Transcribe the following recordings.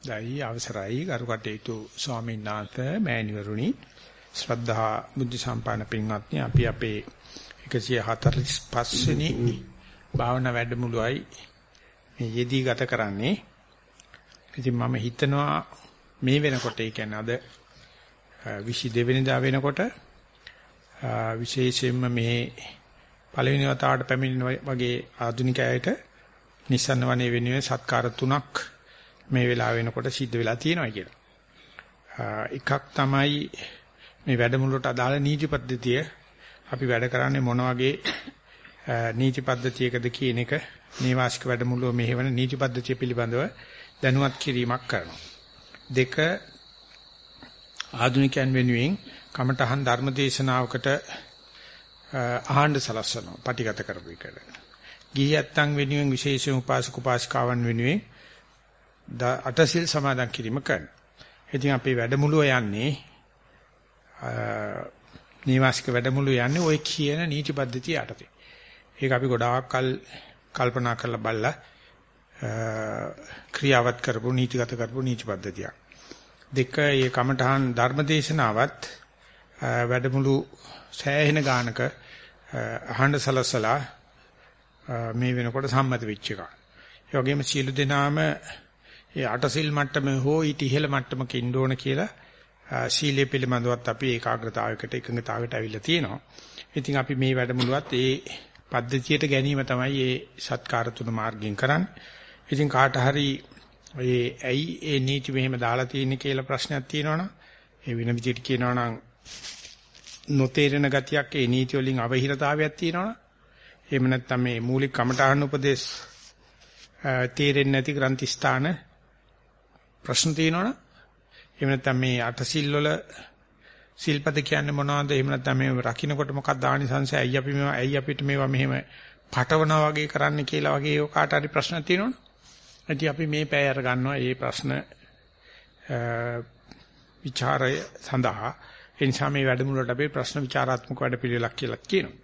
දැයි අවසරයි ගරු කටයුතු ස්වාමීන් වහන්සේ මෑණිවරුනි. ශ්‍රද්ධා බුද්ධ සම්පන්න පින්වත්නි අපි අපේ 145 වෙනි භාවනා වැඩමුළුවයි මේ යෙදී ගත කරන්නේ. ඉතින් මම හිතනවා මේ වෙනකොට ඒ කියන්නේ අද 22 වෙනිදා වෙනකොට විශේෂයෙන්ම මේ පළවෙනි වතාවට පැමිණෙන වගේ ආධුනිකයයට නිසන්න වනේ වෙනුවෙන් සත්කාර තුනක් මේ වෙලාව වෙනකොට සිද්ධ වෙලා තියෙනවා කියලා. එකක් තමයි මේ වැඩමුළුවට අදාළ නීති පද්ධතිය අපි වැඩ කරන්නේ මොන වගේ නීති පද්ධතියකද කියන එක නේවාසික වැඩමුළුව මෙහෙවන නීති පද්ධතිය පිළිබඳව දැනුවත් කිරීමක් කරනවා. දෙක ආධුනිකයන් වෙනුවෙන් කමඨහන් ධර්ම දේශනාවකට ආහඬ සලස්වනවා. පටිගත කරපු එකට. ගිහියත්තන් වෙනුවෙන් විශේෂ උපාසක උපාසිකාවන් වෙනුවෙන් අටසිල් සමාදන් කිරීම කරනවා. ඉතින් අපි වැඩමුළුව යන්නේ නීවාසික වැඩමුළුව යන්නේ ওই කියන නීති පද්ධතිය යටතේ. ඒක අපි ගොඩාක් කල් කල්පනා කරලා බලලා ක්‍රියාවත් කරපු නීතිගත කරපු නීති පද්ධතියක්. දෙක මේ කමඨහන් ධර්මදේශනාවත් වැඩමුළු සෑහෙන ගානක අහඬ සලසලා මේ වෙනකොට සම්මත වෙච්ච එක. ඒ වගේම සියලු දෙනාම ඒ අටසිල් මට්ටමේ හෝ ඊට ඉහළ මට්ටමක ඉන්න ඕන කියලා සීලය පිළිබඳවත් අපි ඒකාග්‍රතාවයකට එකඟතාවයට අවිල්ල තියෙනවා. ඉතින් අපි මේ වැඩමුළුවත් ඒ පද්ධතියට ගැනීම තමයි මේ සත්කාර තුන මාර්ගයෙන් කරන්නේ. ඉතින් කාට හරි ඒ ඇයි ඒ නීති මෙහෙම දාලා තියෙන්නේ කියලා ප්‍රශ්නයක් තියෙනවනම් ඒ වෙන විදිහට කියනවනම් නොතේරෙන ගතියක් ඒ නීති වලින් අවහිරතාවයක් තියෙනවනම් එහෙම නැත්නම් මේ මූලික කමඨාහන උපදේශ තේරෙන්නේ නැති ග්‍රන්ථි ස්ථාන ප්‍රශ්න තියෙනවනම් එහෙම නැත්නම් මේ අට සිල් වල සිල්පද කියන්නේ මොනවද? එහෙම නැත්නම් මේ රකින්නකොට මොකක්ද ආනිසංශය? ඇයි අපි මේවා ඇයි අපිට මේවා මෙහෙම පටවනා වගේ කරන්න කියලා වගේ ඔය කාට හරි ප්‍රශ්න තියෙනවනේ. ඉතින් අපි මේ පැය අර ගන්නවා මේ ප්‍රශ්න විචාරය සඳහා. ඒ නිසා මේ වැඩමුළුවට අපි ප්‍රශ්න විචාරාත්මක වැඩපිළිවෙලක් කියලා කියනවා.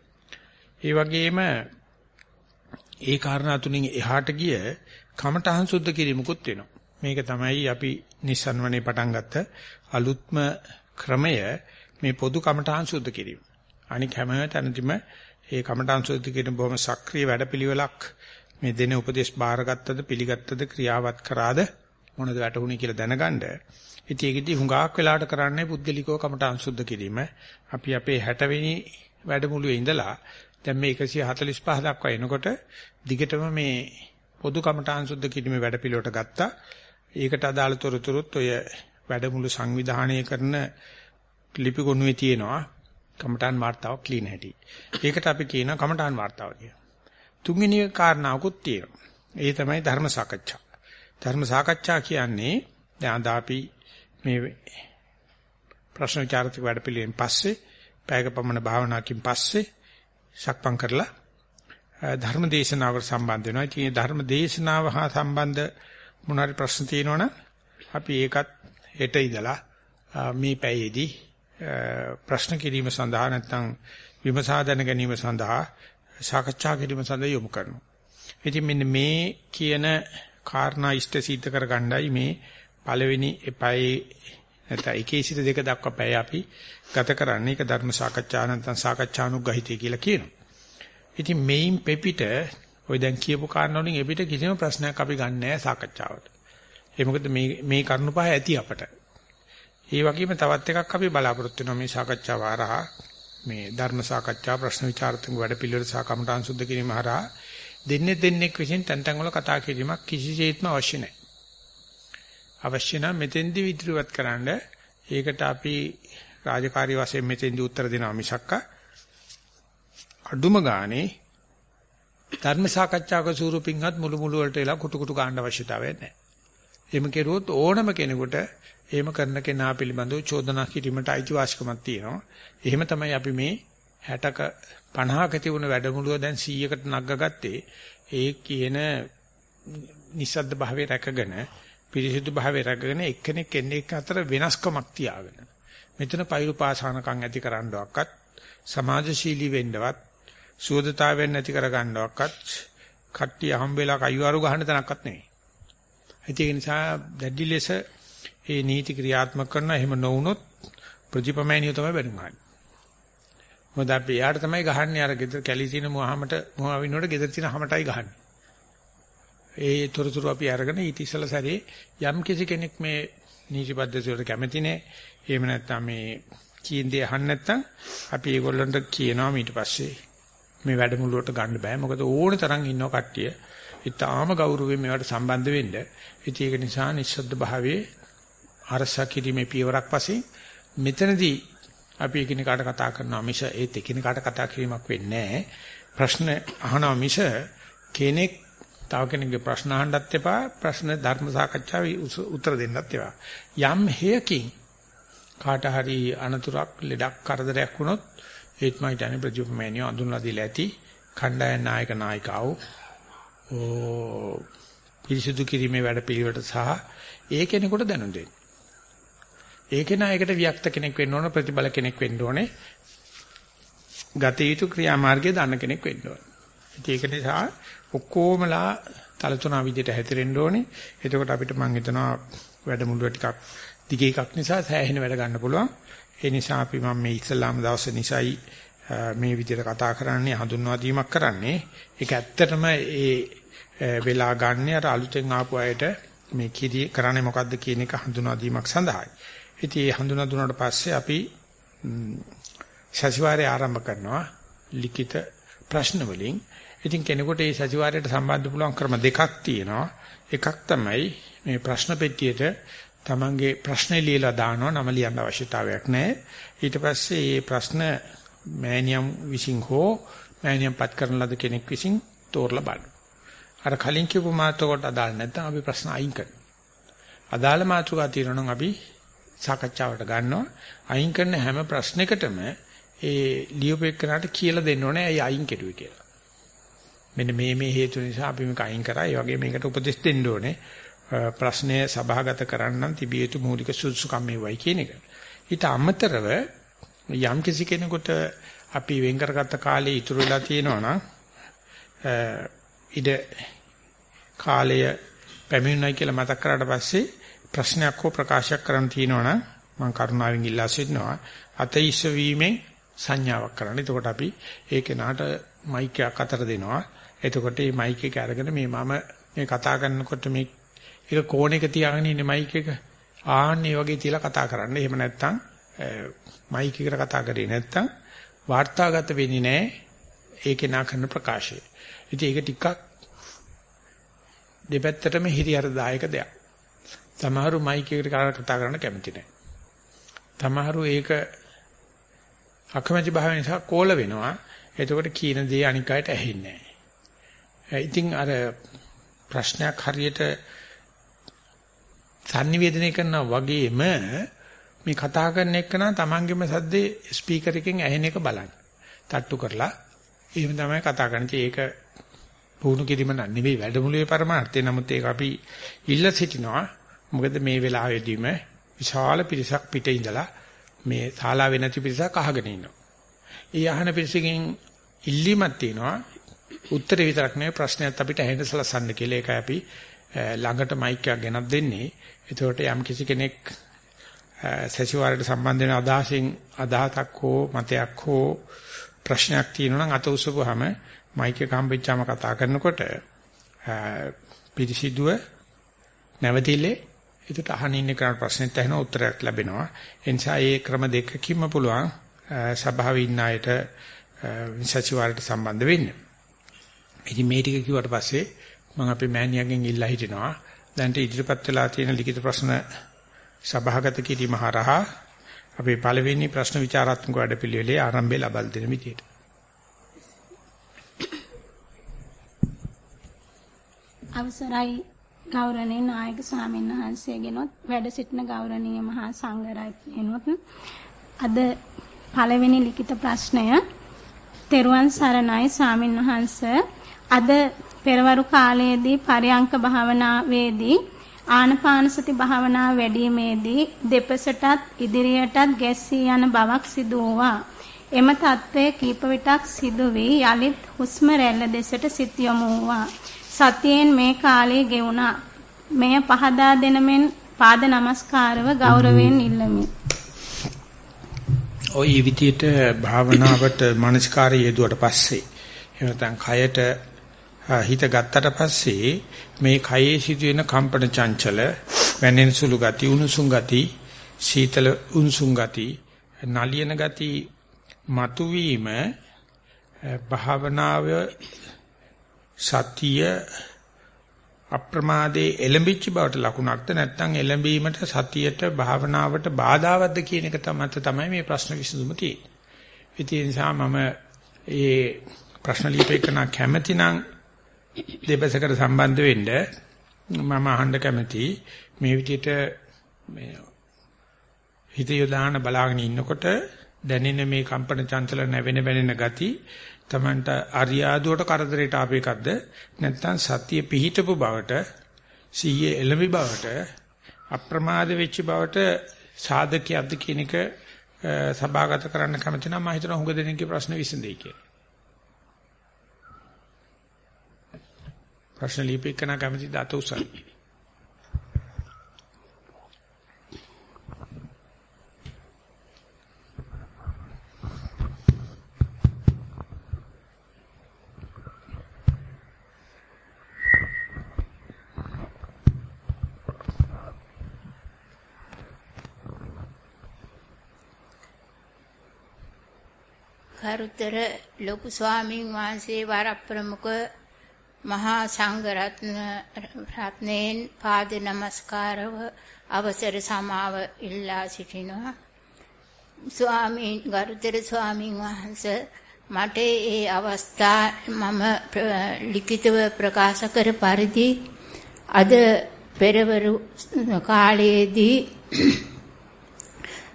ඒ වගේම ඒ කාරණා තුنين එහාට ගිය කමඨහං සුද්ධ කිරීමකුත් වෙනවා. මේක තමයි අපි Nissan වනේ පටන් ගත්ත අලුත්ම ක්‍රමය මේ පොදු කමඨාන් සුද්ධ කිරීම. අනික හැම තැනදීම ඒ කමඨාන් සුද්ධ කිරීම බොහොම සක්‍රීය වැඩපිළිවෙලක් මේ දෙන උපදේශ බාරගත්තද පිළිගත්තද ක්‍රියාවත් කරාද මොනද වැටුනේ කියලා දැනගන්න. ඉතින් ඒකෙදි හුඟක් වෙලාට කරන්නේ පුද්ගලිකව කමඨාන් සුද්ධ කිරීම. අපි අපේ 60 වෙනි වැඩමුළුවේ ඉඳලා දැන් මේ 145 දක්වා එනකොට දිගටම මේ පොදු කමඨාන් සුද්ධ කිරීමේ වැඩපිළිවෙලට ගත්තා. ඒකට අදාළ තොරතුරුත් ඔය වැඩමුළු සංවිධානය කරන ලිපි ගොනුවේ තියෙනවා කමඨාන් වார்த்தාවක් ක්ලීන් හැටි. ඒකට අපි කියනවා කමඨාන් වார்த்தාව කියලා. තුන්වෙනි කාරණාවකුත් තියෙනවා. ඒ තමයි ධර්ම සාකච්ඡා. ධර්ම සාකච්ඡා කියන්නේ දැන් අපි මේ ප්‍රශ්න විචාරිත වැඩපිළිවෙලින් පස්සේ පැයක පමණ භාවනාවකින් පස්සේ සක්පම් කරලා ධර්ම දේශනාවට සම්බන්ධ වෙනවා. ඉතින් ධර්ම දේශනාව හා සම්බන්ධ මොනාරි ප්‍රශ්න තියෙනවනම් අපි ඒකත් හෙට ඉඳලා මේ පැයේදී ප්‍රශ්න කිරීම සඳහා නැත්නම් විමසා දැන ගැනීම සඳහා සාකච්ඡා කිරීම සඳහා යොමු කරනවා. ඉතින් මෙන්න මේ කියන කාරණා ඉෂ්ට සිද්ධ කරගන්නයි මේ පළවෙනි එපයි නැත්නම් එකේ සිට දෙක දක්වා පැය අපි ගත කරන්නේ. ඒක ධර්ම සාකච්ඡා නැත්නම් සාකච්ඡානුග්‍රහිතය කියලා කියනවා. ඉතින් මේන් පෙපිට ඔය දැන් කියපු කාරණා වලින් එපිට කිසිම ප්‍රශ්නයක් අපි ගන්න නැහැ සාකච්ඡාවට. ඒ මොකද මේ මේ කරුණු පහ ඇති අපට. ඒ වගේම තවත් එකක් අපි බලාපොරොත්තු වෙනවා මේ සාකච්ඡාව හරහා මේ ධර්ම සාකච්ඡා ප්‍රශ්න විචාරතුංග වැඩ පිළිවෙල සහ කමඨාන් සුද්ධ කිරීම හරහා දෙන්නේ දෙන්නෙක් විසින් තැන් තැන් වල කතා කිරීමක් කිසිසේත්ම අවශ්‍ය නැහැ. අවශ්‍ය නම් මෙතෙන්දි විද්‍රුවත් කරන්න ඒකට අපි රාජකාරී වශයෙන් මෙතෙන්දි උත්තර දෙනවා මිසක්ක අඩුම ගානේ ධර්ම සාකච්ඡාවක ස්වරූපින්වත් මුළු මුළු වලට එලා කුටු කුටු ගන්න අවශ්‍යතාවයක් නැහැ. එහෙම කෙරුවොත් ඕනම කෙනෙකුට එහෙම කරන කෙනා පිළිබඳව චෝදනා කිරීමට අයිතිවාසිකමක් තියෙනවා. එහෙම තමයි අපි මේ 60ක 50ක තිබුණ වැඩමුළුව දැන් 100කට නග්ගගත්තේ. ඒ කියන නිස්සද්ද භාවයේ රැකගෙන පිරිසිදු භාවයේ රැකගෙන එක්කෙනෙක් එන්නේ අතර වෙනස්කමක් තියාගෙන. මෙතන පෛරු පාසානකම් ඇති කරන්නවක්වත් සමාජශීලී වෙන්නවත් සුවදතාවයෙන් නැති කර ගන්නවක්වත් කට්ටිය හම්බෙලා කයිවාරු ගහන්න තැනක්වත් නෙවෙයි. ඒ නිසා දැඩි ලෙස ඒ නීති ක්‍රියාත්මක කරන එහෙම නොවුනොත් ප්‍රතිපමෑනිය තමයි බැනුම් මොකද අපි යාට තමයි ගහන්නේ අර ගෙදර කැලී තියෙන මොහමට මොහවිනෝට ගෙදර තියෙන හැමටයි ගහන්නේ. ඒ තොරතුරු අපි අරගෙන ඊට ඉස්සලා සැරේ යම් කිසි කෙනෙක් මේ නීති පද්ධතිය වලට කැමති නැහැ. එහෙම නැත්නම් මේ කියන දේ අහන්න නැත්නම් අපි ඒගොල්ලන්ට කියනවා ඊට පස්සේ මේ වැඩමුළුවට ගන්න බෑ. මොකද ඕන තරම් ඉන්නව කට්ටිය. ඊටාම ගෞරවයෙන් මේවට සම්බන්ධ වෙන්න. ඉතින් ඒක නිසා නිස්සද්ද භාවයේ අරසා කිරීමේ පියවරක් වශයෙන් මෙතනදී අපි එකිනෙකාට කතා කරනවා මිස ඒත් එකිනෙකාට කතා කිරීමක් වෙන්නේ නැහැ. ප්‍රශ්න අහනවා මිස කෙනෙක් තව කෙනෙක්ගේ ප්‍රශ්න අහන්නත් එපා ප්‍රශ්න ධර්ම සාකච්ඡාවේ උත්තර දෙන්නත් එපා. යම් හේයකින් කාට හරි අනතුරක් ලෙඩක් කරදරයක් වුණොත් ඒත් මම හිතන්නේ ප්‍රතිඋපමේනිය අඳුනලා දීලා ඇති කණ්ඩායම් නායක නායිකාව ඕ පිරිසිදු කිරීමේ වැඩ පිළිවෙලට සහ ඒ කෙනෙකුට දැනුම් දෙන්න. ඒකේ නායකට වික්ත කෙනෙක් වෙන්න ඕන ප්‍රතිබල කෙනෙක් වෙන්න ඕනේ. ගත යුතු ක්‍රියාමාර්ගය දන්න කෙනෙක් වෙන්න ඕනේ. ඒක නිසා ඔක්කොමලා තලතුණා විදිහට හැතිරෙන්න ඕනේ. එතකොට අපිට මම හිතනවා වැඩමුළුව ටිකක් දිග එකක් නිසා සෑහෙන වැඩ ගන්න පුළුවන්. ඒ නිසා අපි මම මේ ඉස්ලාම් දවස නිසායි මේ විදිහට කතා කරන්නේ හඳුන්වා දීමක් කරන්නේ. ඒක ඇත්තටම ඒ වෙලා ගන්න අර අලුතෙන් ආපු අයට මේ කිරි කරන්නේ මොකද්ද කියන එක හඳුන්වා දීමක් සඳහායි. ඉතින් ඒ හඳුනා දුන්නාට පස්සේ අපි සතිವಾರය ආරම්භ කරනවා ලිඛිත ප්‍රශ්න වලින්. ඉතින් කෙනෙකුට මේ සතිವಾರයට සම්බන්ධ පුළුවන් ක්‍රම දෙකක් තියෙනවා. එකක් තමයි මේ ප්‍රශ්න පෙට්ටියට තමන්ගේ ප්‍රශ්නේ ලියලා දානවා නම ලියන්න අවශ්‍යතාවයක් නැහැ. ඊට පස්සේ මේ ප්‍රශ්න මෑනියම් විසින් හෝ මෑනියම් පත් කරන ලද කෙනෙක් විසින් තෝරලා බලන්න. අර කලින් කියපු මාතෘකාවට අදාළ නැත්නම් අපි ප්‍රශ්න අයින් කරනවා. අදාළ මාතෘකාව තියෙනවා නම් අපි සාකච්ඡාවට ගන්නවා. අයින් කරන හැම ප්‍රශ්නයකටම ඒ ලියුපෙක්කනට කියලා දෙන්න ඕනේ ඇයි අයින් කෙරුවේ කියලා. මෙන්න මේ මේ හේතු නිසා අපි මේක අයින් කරා. ඒ වගේ මේකට උපදෙස් දෙන්න ඕනේ. ප්‍රශ්නය සභාගත කරන්න තිබිය යුතු මූලික සුදුසුකම් මේවයි කියන එක. ඊට අමතරව යම් කිසි කෙනෙකුට අපි වෙන් කරගත්ත කාලේ ඉතුරු වෙලා තියෙනවා නම් ඉඩ කාලය පැමිණුණයි කියලා මතක් කරාට පස්සේ ප්‍රශ්නයක් හෝ ප්‍රකාශයක් කරන්න තියෙනවා නම් මම කරුණාවෙන් ඉල්ලා සිටිනවා අතීස්ස වීමෙන් සංඥාවක් කරන්න. එතකොට අපි ඒ කෙනාට මයික් එකක් අතර දෙනවා. එතකොට මේ මයික් එක අරගෙන මේ මම මේ කතා කරනකොට මේ ඒක කෝණයක තියාගෙන ඉන්නේ මයික් එක. ආන්නේ වගේ තියලා කතා කරන්න. එහෙම නැත්නම් මයික් එකට කතා කරේ නැත්නම් වාර්තාගත වෙන්නේ නැහැ. ඒකේ නා කරන ප්‍රකාශය. ඉතින් ඒක ටිකක් දෙපැත්තටම හිරියරදායක දෙයක්. සමහරු මයික් එකට කතා කරන්න කැමති නැහැ. සමහරු ඒක අකමැති භාවය නිසා කෝල වෙනවා. එතකොට කීන දේ අනික් අයට ඇහෙන්නේ නැහැ. ඉතින් අර ප්‍රශ්නයක් හරියට sannivedanaya කරනා වගේම මේ කතා කරන එක නම් තමන්ගේම සද්දේ ස්පීකර් එකෙන් ඇහෙන එක බලන්න. තට්ටු කරලා එහෙම තමයි කතා කරන්නේ. ඒක පුහුණු කිරීම නෙවෙයි වැඩමුළුවේ පරමාර්ථය. නමුත් ඒක අපි ඉල්ල සිටිනවා. මොකද මේ වෙලාවෙදීම විශාල පිරිසක් පිටේ ඉඳලා මේ ශාලාවේ නැති පිරිසක් අහගෙන ඉන්නවා. ඒ අහන පිරිසකින් ඉල්ලීමක් තියෙනවා. උත්තරේ විතරක් නෙවෙයි ප්‍රශ්නයත් අපිට ඇහෙන්න සලසන්න කියලා. ඒකයි අපි ළඟට මයික් එකක් ගෙනත් දෙන්නේ. එතකොට යම් කිසි කෙනෙක් සැසිවාරයට සම්බන්ධ වෙන අදහසින් අදහසක් හෝ මතයක් හෝ ප්‍රශ්නයක් තියෙනවා නම් අත උසපුවාම මයික් එක හම්බෙච්චාම කතා කරනකොට පිරිසිදුව නැවතිලේ ඒකට අහනින් ඉන්න කෙනාට ප්‍රශ්නෙත් ඇහෙන උත්තරයක් ලැබෙනවා. ඒ නිසා මේ ක්‍රම දෙකකින්ම පුළුවන් සභාවේ ඉන්න අයට සැසිවාරයට සම්බන්ධ වෙන්න. ඉතින් මේ ටික කිව්වට පස්සේ මම අපේ මෑණියන්ගෙන් ඉල්ලා හිටිනවා දැන්ට ඉදිරිපත් වෙලා තියෙන ලිඛිත ප්‍රශ්න සභාගත කිරීම හරහා අපේ පළවෙනි ප්‍රශ්න විචාරාත්මක වැඩපිළිවෙලේ ආරම්භය ලබා දෙන විදියට. අවසරයි ගෞරවනීය නායක ස්වාමීන් වහන්සේගෙනොත් වැඩ සිටින ගෞරවනීය මහා සංඝරත්නයනොත් අද පළවෙනි ලිඛිත ප්‍රශ්නය තෙරුවන් සරණයි ස්වාමීන් වහන්ස අද පෙරවරු කාලයේදී පරයන්ක භාවනාවේදී ආනපානසති භාවනාව වැඩිීමේදී දෙපසටත් ඉදිරියටත් ගැස්සී යන බවක් සිදු වුණා. එම தત્ත්වය කීප විටක් සිදු වී යලිත් හුස්ම රැල්ල දෙසට සිත් යොමු වුණා. සතියෙන් මේ කාලය ගෙවුණා. මෙය පහදා දෙනමෙන් පාද නමස්කාරව ගෞරවයෙන් ඉල්ලමි. ওই විදියට භාවනාවට මනස්කාරය යෙදුවට පස්සේ එහෙම නැත්නම් කයට හිත ගත්තට පස්සේ මේ කයේ සිදුවෙන කම්පන චංචල වැනෙන සුළු ගති උණුසුම් ගති සීතල උණුසුම් ගති නලියන ගති මතුවීම භාවනාව සතිය අප්‍රමාදයේ එළඹිච්ච බවට ලකුණක්ද නැත්නම් එළඹීමට සතියට භාවනාවට බාධාවත්ද කියන එක තමයි තමයි මේ ප්‍රශ්න විසඳුම තියෙන්නේ. ඒ නිසා මම ඒ ප්‍රශ්න ලියපෙකන කැමැතිනම් දෙපසකට සම්බන්ධ වෙන්න මම අහන්න කැමැති මේ විදිහට මේ හිත යොදාන බලාගෙන ඉන්නකොට දැනෙන මේ කම්පන චංචල නැවෙන වෙනෙන ගති Tamanට අරියාදුවට කරදරයට ආපු එකක්ද නැත්නම් සතිය පිහිටපු බවට සීයේ එළඹි බවට අප්‍රමාද වෙච්ච බවට සාධකයක්ද කියන එක සභාගත කරන්න කැමති නම් මම හිතනවා හුඟ දෙනෙක්ගේ ප්‍රශ්න විසඳෙයි කියලා. ප්‍රශ්න ලියපෙන්න කැමති දත උසයි. ගරුතර ලොකු ස්වාමීන් වහන්සේ වර ප්‍රමුඛ මහා සංඝ රත්නයෙන් පාද නමස්කාරව අවසර සමාව ඉල්ලා සිටිනවා. ස්වාමීන් ගරුතර ස්වාමීන් වහන්සේ මට ඒ අවස්ථා මම ලිඛිතව ප්‍රකාශ කර පරිදි අද පෙරවරු කාලයේදී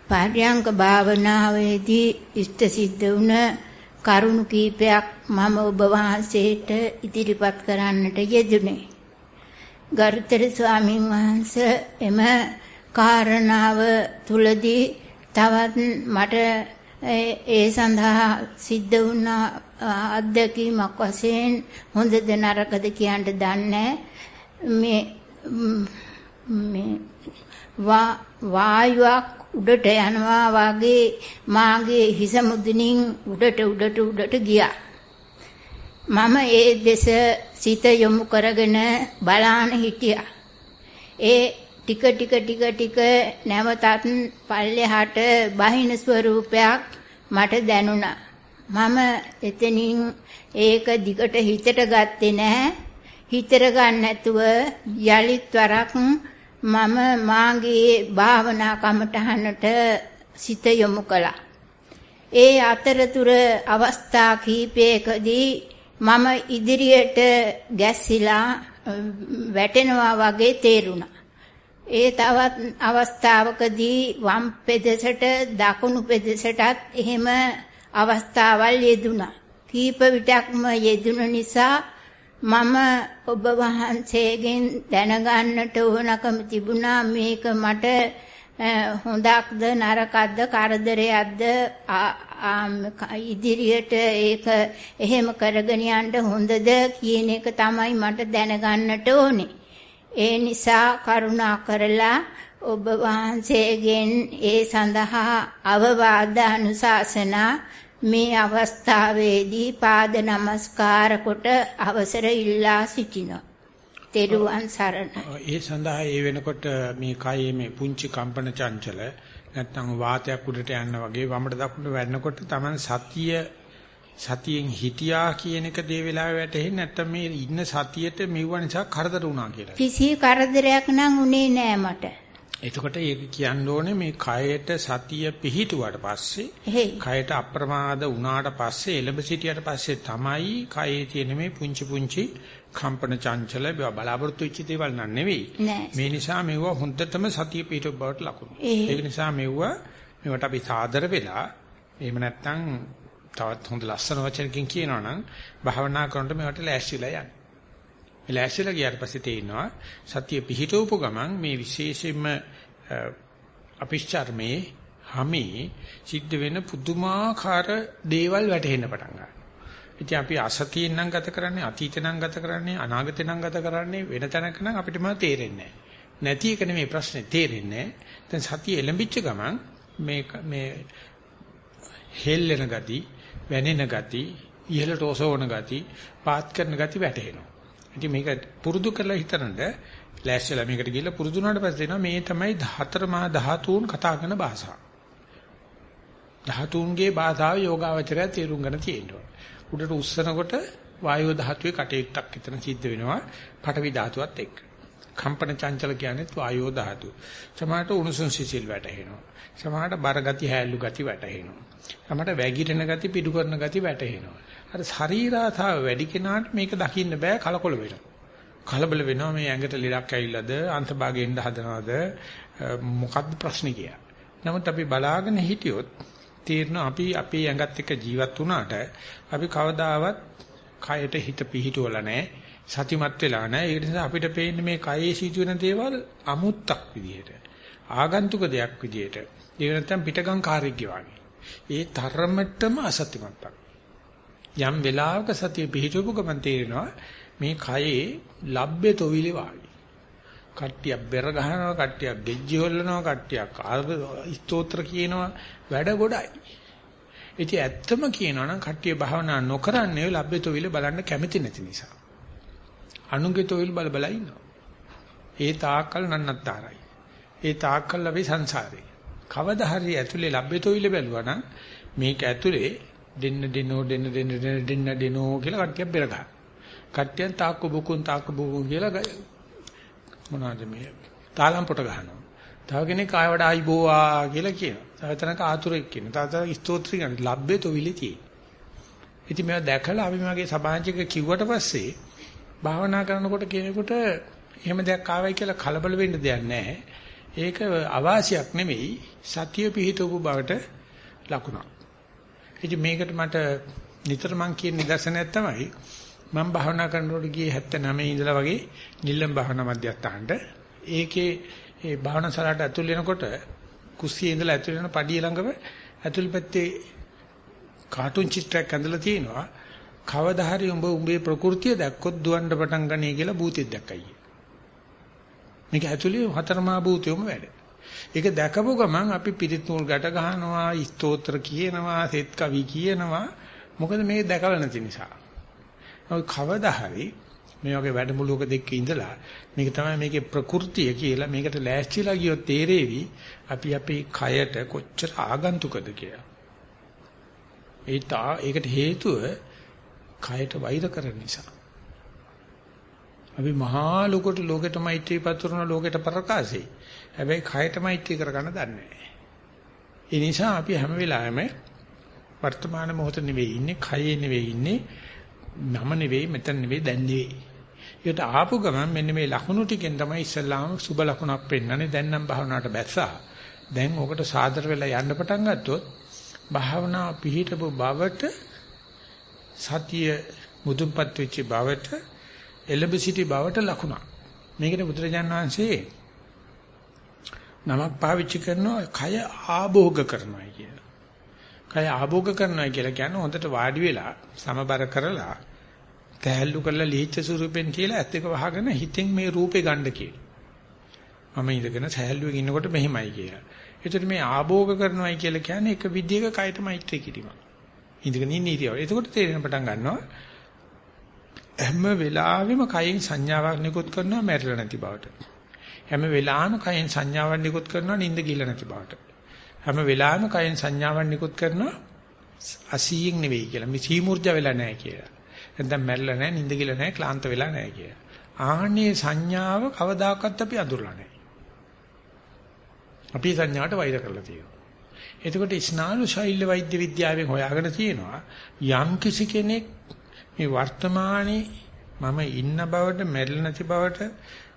පර්යංක භාවනාවේදී ඉෂ්ට සිද්ධ වුණ කරුණු කීපයක් මම ඔබ වහන්සේට ඉදිරිපත් කරන්නට යෙදුනේ. ගරුතර ස්වාමීන් වහන්සේ එම කාරණාව තුලදී තවත් මට ඒ සඳහා සිද්ධ වුණ අත්දැකීමක් වශයෙන් හොඳද නරකද කියන්න දන්නේ මේ මේ වායුවක් උඩට යනවා වගේ මාගේ හිස මුදුනින් උඩට උඩට උඩට ගියා. මම ඒ දෙස සිත යොමු කරගෙන බලාන හිටියා. ඒ ටික ටික ටික ටික නැවතත් පල්ලෙහාට බහින ස්වරූපයක් මට දැනුණා. මම එතනින් ඒක දිගට හිතට ගත්තේ නැහැ. හිතර ගන්න නැතුව යලිත් වරක් මම මාගේ භාවනා කමටහනට සිත යොමු කළා. ඒ අතරතුර අවස්ථා කීපයකදී මම ඉදිරියට ගැස්සිලා වැටෙනවා වගේ තේරුණා. ඒ තවත් අවස්ථාවකදී වම් පෙදෙසට දකුණු පෙදෙසටත් එහෙම අවස්ථාවල් යෙදුණා. කීප විටක්ම යෙදුන නිසා මම ඔබ වහන්සේගෙන් දැනගන්නට ඕනකම තිබුණා මේක මට හොඳක්ද නරකක්ද කරදරයක්ද ඉදිරියට ඒක එහෙම කරගෙන යන්න හොඳද කියන එක තමයි මට දැනගන්නට ඕනේ. ඒ නිසා කරුණා කරලා ඔබ වහන්සේගෙන් ඒ සඳහා අවවාද අනුශාසනා මේ අවස්ථාවේදී පාද නමස්කාර කොට අවසර ඉල්ලා සිටිනවා. තෙරුවන් සරණයි. ඒ සඳහා ඒ වෙනකොට මේ කයේ මේ පුංචි කම්පන චංචල නැත්නම් වාතයක් උඩට යන්න වගේ වමට දකුණට වැන්නකොට Taman සතිය සතියෙන් හිටියා කියන එක දේ වෙලාවෙ වැටෙන්නේ නැත්නම් මේ ඉන්න සතියට මෙවුව නිසා කරදර වුණා කියලා. කිසි කරදරයක් නම් උනේ නෑ මට. එතකොට ඒක කියන්න ඕනේ මේ කයට සතිය පිහිටුවාට පස්සේ කයට අප්‍රමාද වුණාට පස්සේ එළඹ සිටියට පස්සේ තමයි කයේ තියෙන මේ පුංචි පුංචි කම්පන චංචල බලාපොරොත්තු වෙච්ච දේවල් නන් නෙවෙයි. මේ නිසා මෙව හොඳටම සතිය පිහිටු බවට ලකුණු. ඒක නිසා මෙව මේවට අපි සාදර වෙලා එහෙම නැත්නම් තවත් හොඳ ලස්සන වචනකින් කියනවා නම් භාවනා කරනකොට මේවට ලෑස්තිලා යන්න. මේ ලෑස්තිලා ගියාට පස්සේ තේිනවා සතිය පිහිටවපු ගමන් මේ විශේෂයෙන්ම අපිච්චර්මේ හැමේ සිද්ධ වෙන පුදුමාකාර දේවල් වැටහෙන්න පටන් ගන්නවා. ඉතින් අපි අසතියෙන් නම් ගත කරන්නේ අතීතේ නම් ගත කරන්නේ අනාගතේ නම් ගත කරන්නේ වෙන තැනක නම් අපිට මම තේරෙන්නේ නැහැ. නැති එක නෙමෙයි ප්‍රශ්නේ තේරෙන්නේ. දැන් සතිය එළඹිච්ච ගමන් මේ මේ හෙල්ලෙන ගති, වැනෙන ගති, ඉහළට ඔසවන ගති, පාත් කරන ගති වැටහෙනවා. ඉතින් මේක පුරුදු කරලා හිතනද ලෑස්තිලා මේකට ගිහලා පුරුදු වුණාට පස්සේ එනවා මේ තමයි 14 මා 13 කතා කරන භාෂාව. 13ගේ භාෂාව යෝගාවචරය තේරුම් ගන්න තියෙනවා. උඩට උස්සනකොට වායෝ ධාතුවේ කටයුත්තක් එතන සිද්ධ වෙනවා පඨවි ධාතුවත් එක්ක. කම්පන චංචල කියන්නේ වායෝ ධාතුව. සමහරට උණුසුම් සිසිල් වැටෙනවා. සමහරට බර ගති හැල්ලු ගති වැටෙනවා. සමහරට වැగిරෙන ගති පිටු කරන ගති වැටෙනවා. අර ශරීරාතාව වැඩි කෙනාට මේක දකින්න බෑ කලකොල වෙනවා. කලබල වෙනවා මේ ඇඟට ලෙඩක් ඇවිල්ලාද අන්තභාගයෙන් හදනවද මොකක්ද ප්‍රශ්නේ කියලා. නමුත් අපි බලාගෙන හිටියොත් තීරණ අපි අපේ ඇඟත් එක්ක ජීවත් වුණාට අපි කවදාවත් කයට හිත පිහිටුවලා නැහැ සතිමත් වෙලා නැහැ. ඒ නිසා අපිට පේන්නේ මේ කයේ සිදුවෙන දේවල් අමුත්තක් විදියට ආගන්තුක දෙයක් විදියට ඒක නැත්තම් පිටගම් කාර්යයක් වගේ. ඒ තරමටම අසත්‍යමත්ක්. යම් වෙලාවක සතිය පිහිටවපු ගමන් තේරෙනවා මේ කයේ ලබ්බේ තොවිලි වාගේ. කට්ටියක් බෙර ගහනවා කට්ටියක් ගෙජ්ජි හොල්ලනවා කට්ටියක් ස්තෝත්‍ර කියනවා. වැඩ ගොඩයි. ඉතින් ඇත්තම කියනවා නම් කට්ටිය භාවනා නොකරන්නේ ලබ්බේතොවිල බලන්න කැමති නැති නිසා. අනුගෙතොවිල බල බල ඉන්නවා. ඒ තාක්කල් නන්නත්තරයි. ඒ තාක්කල් අපි සංසාරේ. කවදා හරි ඇතුලේ ලබ්බේතොවිල බැලුවා නම් මේක ඇතුලේ දෙන්න දෙනෝ දෙන්න දෙන්න දෙන්න දෙන්න දෙනෝ කියලා කට්ටියක් බෙර ගන්නවා. කට්ටියන් තාක්කු බුකුන් තාක්කු බුකුන් කියලා මොනවද මේ තාලම් පොට ගහනවා. තව කෙනෙක් ආය වඩා ආයිබෝවා කියලා කියනවා. තව තැනක ආතුරෙක් කියනවා. තව තව ස්තෝත්‍රි ගන්න ලබ්බේ තොවිලි තියෙන්නේ. ඉතින් මේවා දැකලා අපි මගේ සභාංශික කිව්වට පස්සේ භාවනා කරනකොට කෙනෙකුට එහෙම දෙයක් ආවයි කියලා කලබල වෙන්න දෙයක් නැහැ. ඒක අවාසියක් නෙමෙයි සතිය පිහිටවපු බවට ලකුණක්. ඉතින් මේකට මට නිතර මං කියන නිදර්ශනයක් තමයි මම භාවනා කරනකොට ගියේ 79 ඉඳලා වගේ නිල්ලම් භාවනා මධ්‍යස්ථානට ඒකේ ඒ භාවනා ශාලාවට ඇතුල් වෙනකොට කුස්සියේ ඉඳලා ඇතුල් වෙන පඩිය ළඟම ඇතුල් පැත්තේ කාටුන් චිත්‍රයක් ඇඳලා තියෙනවා කවදා හරි උඹ උඹේ ප්‍රകൃතිය දැක්කොත් දුවන්න පටන් ගන්නයි කියලා භූතෙක් දැක්කයි. මේක ඇතුලේ හතරමා භූතයොම වැඩ. ඒක දැකපු ගමන් අපි පිරිත් නූල් ගැට ගහනවා, ස්තෝත්‍ර කියනවා, සෙත් කවි කියනවා. මොකද මේක දැකලා නැති නිසා. ඔය කවදා හරි මේ වගේ වැඩමුළුවක දෙක ඉඳලා මේක තමයි මේකේ ප්‍රകൃතිය කියලා මේකට ලෑස්තිලා ගියොත් තේරෙවි අපි අපේ කයට කොච්චර ආගන්තුකද කියලා. ඒ තා ඒකට හේතුව කයට වෛර කරන නිසා. අපි මහා ලෝකට ලෝකෙට මෛත්‍රී පතුරන ලෝකෙට ප්‍රකාශයි. හැබැයි කයට මෛත්‍රී කරගන්න දන්නේ නැහැ. ඒ නිසා අපි හැම වෙලාවෙම වර්තමාන මොහොත නෙවෙයි ඉන්නේ, කයේ නෙවෙයි ඉන්නේ, මම නෙවෙයි, මෙතන නෙවෙයි, දැන් නෙවෙයි. ඒකට ආපු ගමන් මෙන්න මේ ලකුණු ටිකෙන් තමයි ඉස්සල්ලාම සුබ ලකුණක් පෙන්වන්නේ. දැන් නම් භාවනාවට බැස්සා. දැන් ඔකට සාදර වෙලා යන්න පටන් ගත්තොත් භාවනා පිහිටපු බවට සතිය මුදුන්පත් වෙච්ච බවට එළඹ සිටි බවට ලකුණක්. මේකට බුදුරජාන් වහන්සේ නමක් පාවිච්චි කරනවා කය ආභෝග කරනවා කියලා. කය ආභෝග කරනවා කියලා කියන්නේ හොඳට වාඩි වෙලා සමබර කරලා තැහැල්ලු කරලා ලිහිච්ච ස්වරූපෙන් කියලා ඇත් එක වහගෙන හිතෙන් මේ රූපේ ගන්න කියලා. මම ඉඳගෙන සැහැල්ලුවෙන් ඉන්නකොට මෙහෙමයි කියලා. ඒතර මේ ආභෝග කරනවායි කියලා කියන්නේ එක විදියක කයට මෛත්‍රී කිරීම. ඉඳගෙන ඉන්න ඉරියව. එතකොට තේරෙන පටන් ගන්නවා හැම වෙලාවෙම කයෙන් සංඥාවක් නිකුත් කරනවා මැරිලා නැති බවට. හැම වෙලාවෙම කයෙන් සංඥාවක් නිකුත් කරනවා නිින්ද ගිල නැති බවට. හැම වෙලාවෙම කයෙන් සංඥාවක් නිකුත් කරනවා අසීයෙන් නෙවෙයි කියලා. මේ සීමුර්ජ වෙලා නැහැ කියලා. නැත්නම් මැරිලා නැහැ, නිින්ද ගිල නැහැ, ක්ලාන්ත වෙලා නැහැ කියලා. ආහනේ සංඥාව කවදාකවත් අපි අඳුරලා නැහැ. අපි සංඥාවට වෛර කරලා තියෙනවා. එතකොට ස්නායු ශෛල්‍ය වෛද්‍ය විද්‍යාවෙන් හොයාගෙන තියෙනවා යම් කිසි කෙනෙක් මේ වර්තමානයේ මම ඉන්න බවට, මැරිලා නැති බවට,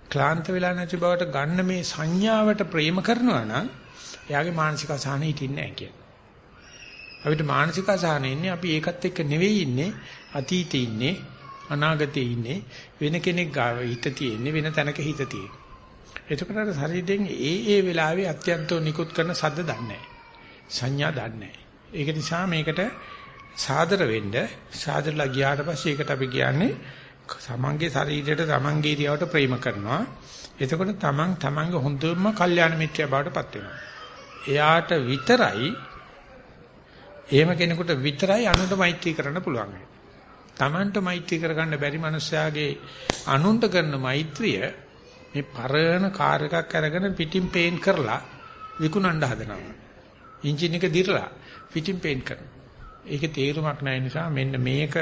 ක්ලාන්ත වෙලා නැති බවට ගන්න මේ සංඥාවට ප්‍රේම කරනවා නම් එයාගේ මානසික අසහනෙ හිටින්නේ නැහැ කියන්නේ. අපිට මානසික අසහනෙ ඉන්නේ අපි ඒකත් එක්ක නෙවෙයි ඉන්නේ අතීතේ ඉන්නේ අනාගතේ ඉන්නේ වෙන කෙනෙක් ගාව හිත තියෙන්නේ වෙන තැනක හිත තියෙන්නේ. එතකොට අර ශරීරයෙන් ඒ ඒ වෙලාවේ අත්‍යන්තෝ නිකුත් කරන සද්ද දන්නේ නැහැ. සංඥා දන්නේ නැහැ. ඒක නිසා මේකට සාදර වෙන්න සාදරලා ගියාට පස්සේ ඒකට අපි කියන්නේ තමන්ගේ ශරීරයට තමන්ගේ ඉරියවට ප්‍රේම කරනවා. එතකොට තමන් තමන්ගේ හොඳම කල්යාණ මිත්‍යා බවට පත් වෙනවා. එයාට විතරයි එහෙම කෙනෙකුට විතරයි අනුන්ට මෛත්‍රී කරන්න පුළුවන්. තමන්ට මෛත්‍රී කරගන්න බැරි මනුස්සයාගේ අනුන්ට කරන මෛත්‍රිය මේ පරණ කාර් එකක් අරගෙන පිටින් පේන්ට් කරලා විකුණන්න හදනවා. එන්ජින් එක දිරලා පිටින් පේන්ට් කරනවා. ඒකේ තේරුමක් නැහැ නිසා මෙන්න මේක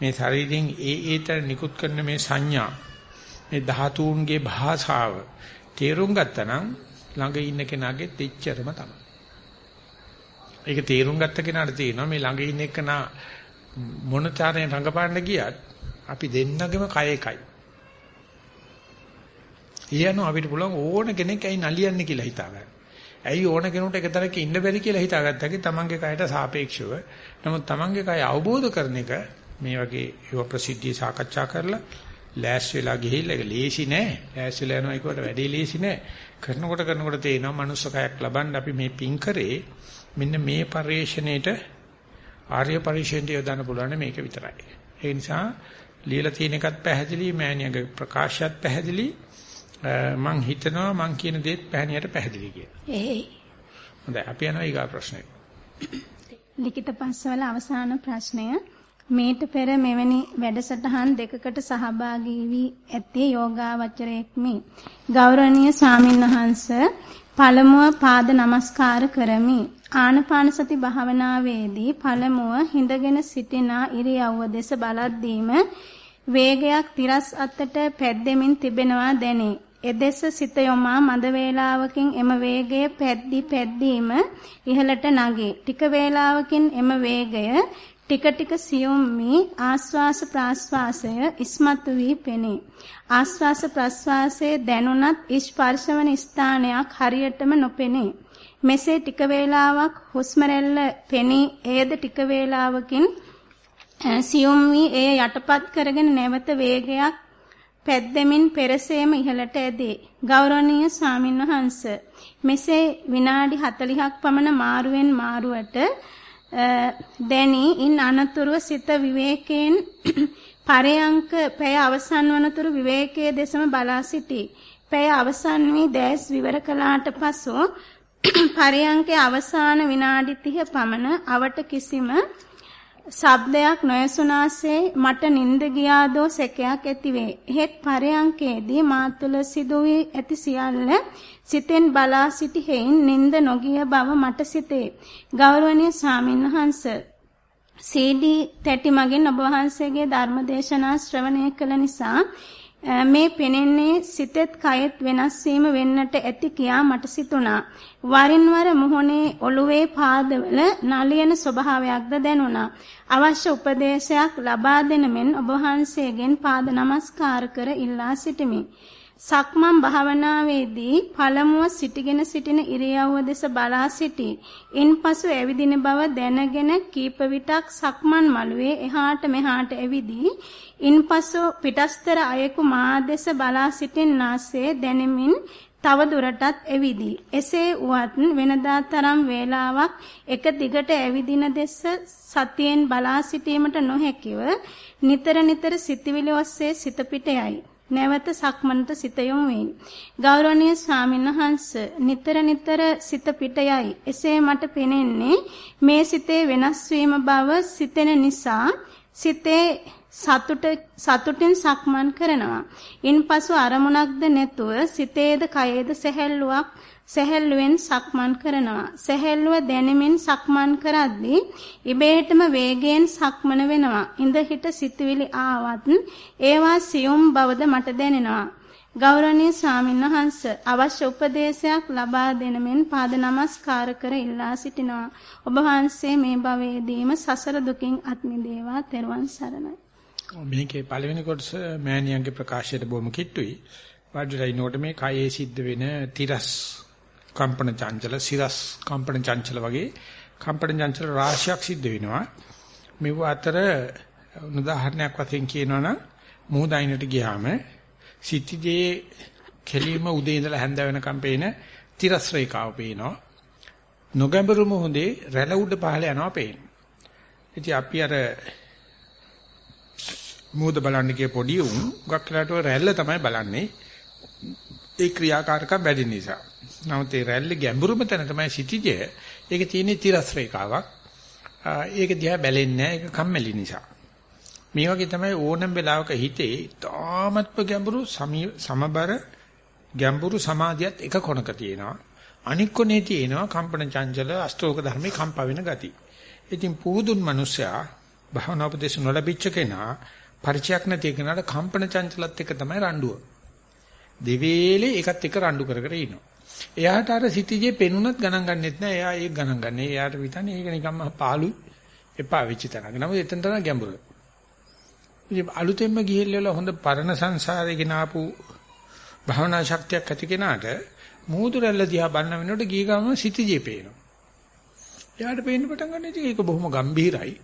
මේ ශරීරයෙන් ඒ ඒතර නිකුත් කරන මේ සංඥා මේ ධාතුන්ගේ භාෂාව තේරුම් ගත්තනම් ළඟ ඉන්න කෙනාගේ දෙච්චරම තමයි. ඒක තේරුම් ගත්ත කෙනාට තේරෙනවා මේ ළඟ ඉන්න එකනා මොන තරම් රඟපාන්න ගියත් අපි දෙන්නගෙම කය එකයි. ඊයano අපිට පුළුවන් ඕන කෙනෙක් ඇයි නලියන්නේ කියලා හිතාගන්න. ඇයි ඕන කෙනෙකුට එකතරක ඉන්න බැරි කියලා හිතාගත්තා තමන්ගේ කයට සාපේක්ෂව. නමුත් තමන්ගේ කය අවබෝධ කරන එක මේ වගේ ඒව ප්‍රසිද්ධිය සාකච්ඡා කරලා ලෑස් වෙලා ගිහිල්ලා ඒක ලේසි නෑ. ලෑස් වෙලා යනවා ඒකට වැඩේ ලේසි නෑ. කරනකොට කරනකොට තේනවා මනුස්ස කයක් ලබන්න අපි මේ පින් කරේ මෙන්න මේ පරිශ්‍රණයට ආර්ය පරිශ්‍රණයට යොදන්න පුළුවන් මේක විතරයි. ඒ නිසා ලියලා තියෙන එකත් පැහැදිලි මෑණියගේ ප්‍රකාශයත් පැහැදිලි මං හිතනවා මං කියන දේත් පැහැදිලියට පැහැදිලි කියලා. එහෙයි. හොඳයි අපි යනවා ඊගා ප්‍රශ්නෙට. ලිඛිත පස්වල අවසාන ප්‍රශ්නය මේට පෙර මෙවැනි වැඩසටහන් දෙකකට සහභාගී වී ඇත්තේ යෝගාවචරයෙක්මි. ගෞරවනීය ස්වාමින්වහන්ස පළමුව පාද නමස්කාර කරමි. ආනපාන සති භාවනාවේදී පළමුව හිඳගෙන සිටින ඉරියව්ව දෙස බලද්දීම වේගයක් තිරස් අතට පැද්දෙමින් තිබෙනවා දැනේ. එදෙස සිත යොමා මද වේලාවකින් එම වේගය පැද්දි පැද්දීම ඉහළට නැගේ. ටික වේලාවකින් එම වේගය ටික ටික සියුම් වී ආස්වාස ප්‍රාස්වාසය ඉස්මතු වී පෙනේ. ආස්වාස ප්‍රාස්වාසයේ දැනුණත් ස්පර්ශවන ස්ථානයක් හරියටම නොපෙනේ. මෙසේ ටික වේලාවක් හුස්ම රැල්ල පෙනී එයද ටික වේලාවකින් සියුම් වී එය යටපත් කරගෙන නැවත වේගයක් පැද්දෙමින් පෙරසේම ඉහළට ඇදී ගෞරවනීය ස්වාමින්වහන්ස මෙසේ විනාඩි 40ක් පමණ මාරුවෙන් මාරුවට දැනි ඉන් අනතුරුව සිත විවේකයෙන් පරයන්ක පැය අවසන් වනතුරු විවේකයේ දෙසම බලා සිටි. පැය අවසන් වී දැස් විවර කළාට පසු පරයන්කේ අවසාන විනාඩි 30 පමණ අවට කිසිම ශබ්දයක් නොයසුනාසේ මට නිින්ද ගියාදෝ සැකයක් ඇතිවේ. හෙත් පරයන්කේදී මා තුළ සිදුවී ඇති සියල්ල සිතෙන් බලා සිටි හේයින් නිින්ද නොගිය බව මට සිතේ. ගෞරවනීය ස්වාමින්වහන්ස CD තැටි මගින් ඔබ වහන්සේගේ ධර්ම දේශනා ශ්‍රවණය කළ නිසා මේ පෙනෙන්නේ සිතෙත් කයෙත් වෙනස් වීම වෙන්නට ඇති කියා මට සිතුණා. වරින් වර මුහුණේ ඔළුවේ පාදවල නලියන ස්වභාවයක්ද දැනුණා. අවශ්‍ය උපදේශයක් ලබා දෙන මෙන් ඔබ වහන්සේගෙන් පාද නමස්කාර කර ඉල්ලා සිටිමි. සක්මන් භාවනාවේදී පළමුව සිටගෙන සිටින ඉරියව්ව දෙස බලා සිටි. ඉන්පසු ඇවිදින බව දැනගෙන කීප විටක් සක්මන් මළුවේ එහාට මෙහාට ඇවිදී ඉන්පසු පිටස්තර අයෙකු මා දෙස බලා සිටින්නාසේ දැනෙමින් තව දුරටත් ඇවිදී. එසේ වුවත් වෙනදා තරම් වේලාවක් එක දිගට ඇවිදින දෙස සතියෙන් බලා සිටීමට නොහැකිව නිතර නිතර සිතවිලි ඔස්සේ සිත පිට යයි. නැවත සක්මනට සිත යොමු වෙයි. ගෞරවනීය ස්වාමින්වහන්ස නිතර නිතර සිත පිට යයි. එසේ මට පෙනෙන්නේ මේ සිතේ වෙනස් වීම බව සිතෙන නිසා සිතේ සතුට සතුටින් සක්මන් කරනවා. ඉන්පසු අරමුණක්ද නැතුව සිතේද කයේද සැහැල්ලුවක් සැහැල්ලුවෙන් සක්මන් කරනවා. සැහැල්ලුව දැනෙමින් සක්මන් කරද්දී ඉබේටම වේගයෙන් සක්මන වෙනවා. ඉඳ හිට සිතුවිලි ආවත් ඒවා සියුම් බවද මට දැනෙනවා. ගෞරවනීය ස්වාමින්වහන්ස අවශ්‍ය උපදේශයක් ලබා දෙන මෙන් පාද නමස්කාර කර ඉල්ලා සිටිනවා. ඔබ වහන්සේ මේ භවයේදීම සසර දුකින් අත් මිදේවා. තෙරුවන් සරණයි. මේකේ පළවෙනි කොටස මෑණියන්ගේ ප්‍රකාශයට බොහොම කිට්ටුයි. වාඩිලා ඉනකොට මේ කයේ සිද්ධ වෙන තිරස් කම්පන චංචල සිරස් කම්පන චංචල වගේ කම්පන චංචල රාශියක් සිද්ධ වෙනවා. මෙව අතර උදාහරණයක් වශයෙන් කියනවනම් මුහුදයිනට ගියාම සිටිජේ කෙලිම උදේ ඉඳලා හැන්ද වෙනකම් පේන තිරස් රේඛාව පේනවා. නොගැඹුරු මුහුදේ රැළ උඩ පහළ යනවා පේනවා. ඉතින් අපි අර මූද බලන්න කිය පොඩි උන් ගක්කලට රැල්ල තමයි බලන්නේ. ඒ ක්‍රියාකාරකම් වැඩි නිසා. නමුත් ඒ රැල්ලේ ගැඹුරුම තැන තමයි සිටිජය. ඒක තියෙන්නේ තිරස් රේඛාවක්. ඒක දිහා බැලෙන්නේ නැහැ. ඒක කම්මැලි නිසා. මේ වගේ තමයි ඕනම වෙලාවක හිතේ තාමත්ම ගැඹුරු සමබර ගැඹුරු සමාධියත් එක කොනක තියෙනවා. අනික් කොනේ තියෙනවා කම්පන චංචල අෂ්ටෝක ධර්මේ කම්පා වෙන ගති. ඉතින් පුදුන් මිනිසයා භවනා උපදේශ නොලැබිච්ච කෙනා පරිචයක් නැති කෙනාට කම්පන චංචලත් එක තමයි රණ්ඩුව. දෙවේලේ ඒකත් එක රණ්ඩු කර කර ඉනවා. එයාට අර සිටිජේ පෙනුනත් ගණන් ගන්නෙත් නෑ. එයා ඒක ගණන් ගන්න. එයාට විතන්නේ ඒක නිකම්ම පාළුයි. එපා වෙච්ච තැනක. නමුත් එතන තමයි ගැඹුර. ඉතින් අලුතෙන්ම ගිහිල්ලා හොඳ පරණ සංසාරේ ගෙන ආපු භවනා ශක්තියක් ඇති කෙනාට මූදු රැල්ල දිහා බලන වෙනකොට ගිය ගමන් සිටිජේ පේනවා. එයාට පේන්න පටන් ගන්න ඉතින් ඒක බොහොම ගම්භීරයි.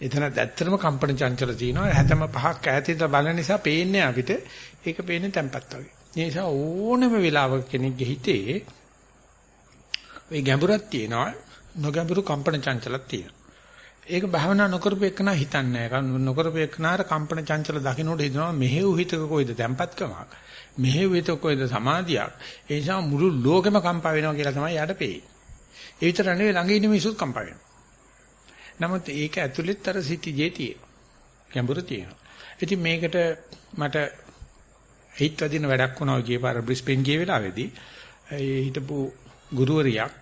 එතන ඇත්තටම කම්පන චංචල තියෙනවා. හැතම පහක් ඈතින්ද බලන නිසා පේන්නේ අපිට ඒක පේන්නේ තැම්පත් වගේ. ඒ නිසා ඕනම වෙලාවක කෙනෙක්ගේ හිතේ ওই ගැඹුරක් තියෙනවා. නොගැඹුරු කම්පන චංචලක් තියෙනවා. ඒක භාවනා නොකරපු එකන හිතන්නේ නැහැ. නොකරපු එකනාර කම්පන චංචල දකින්නට හිතනවා මෙහෙව් හිතක කොයිද තැම්පත්කමක්. මෙහෙව් හිතක කොයිද සමාධියක්. ඒ නිසා මුළු ලෝකෙම කම්පා වෙනවා කියලා තමයි යාට පේන්නේ. ඒ විතර නෙවෙයි ළඟ ඉන්න මිනිස්සුත් කම්පා වෙනවා. නමුත් ඒක ඇතුළෙත් අර සිටිජේ තියෙනවා. ගැඹුර තියෙනවා. ඉතින් මේකට මට හිත වදින වැඩක් වුණා ගිය පාර බ්‍රිස්බේන් ගිය වෙලාවේදී ඒ හිටපු ගුරුවරියක්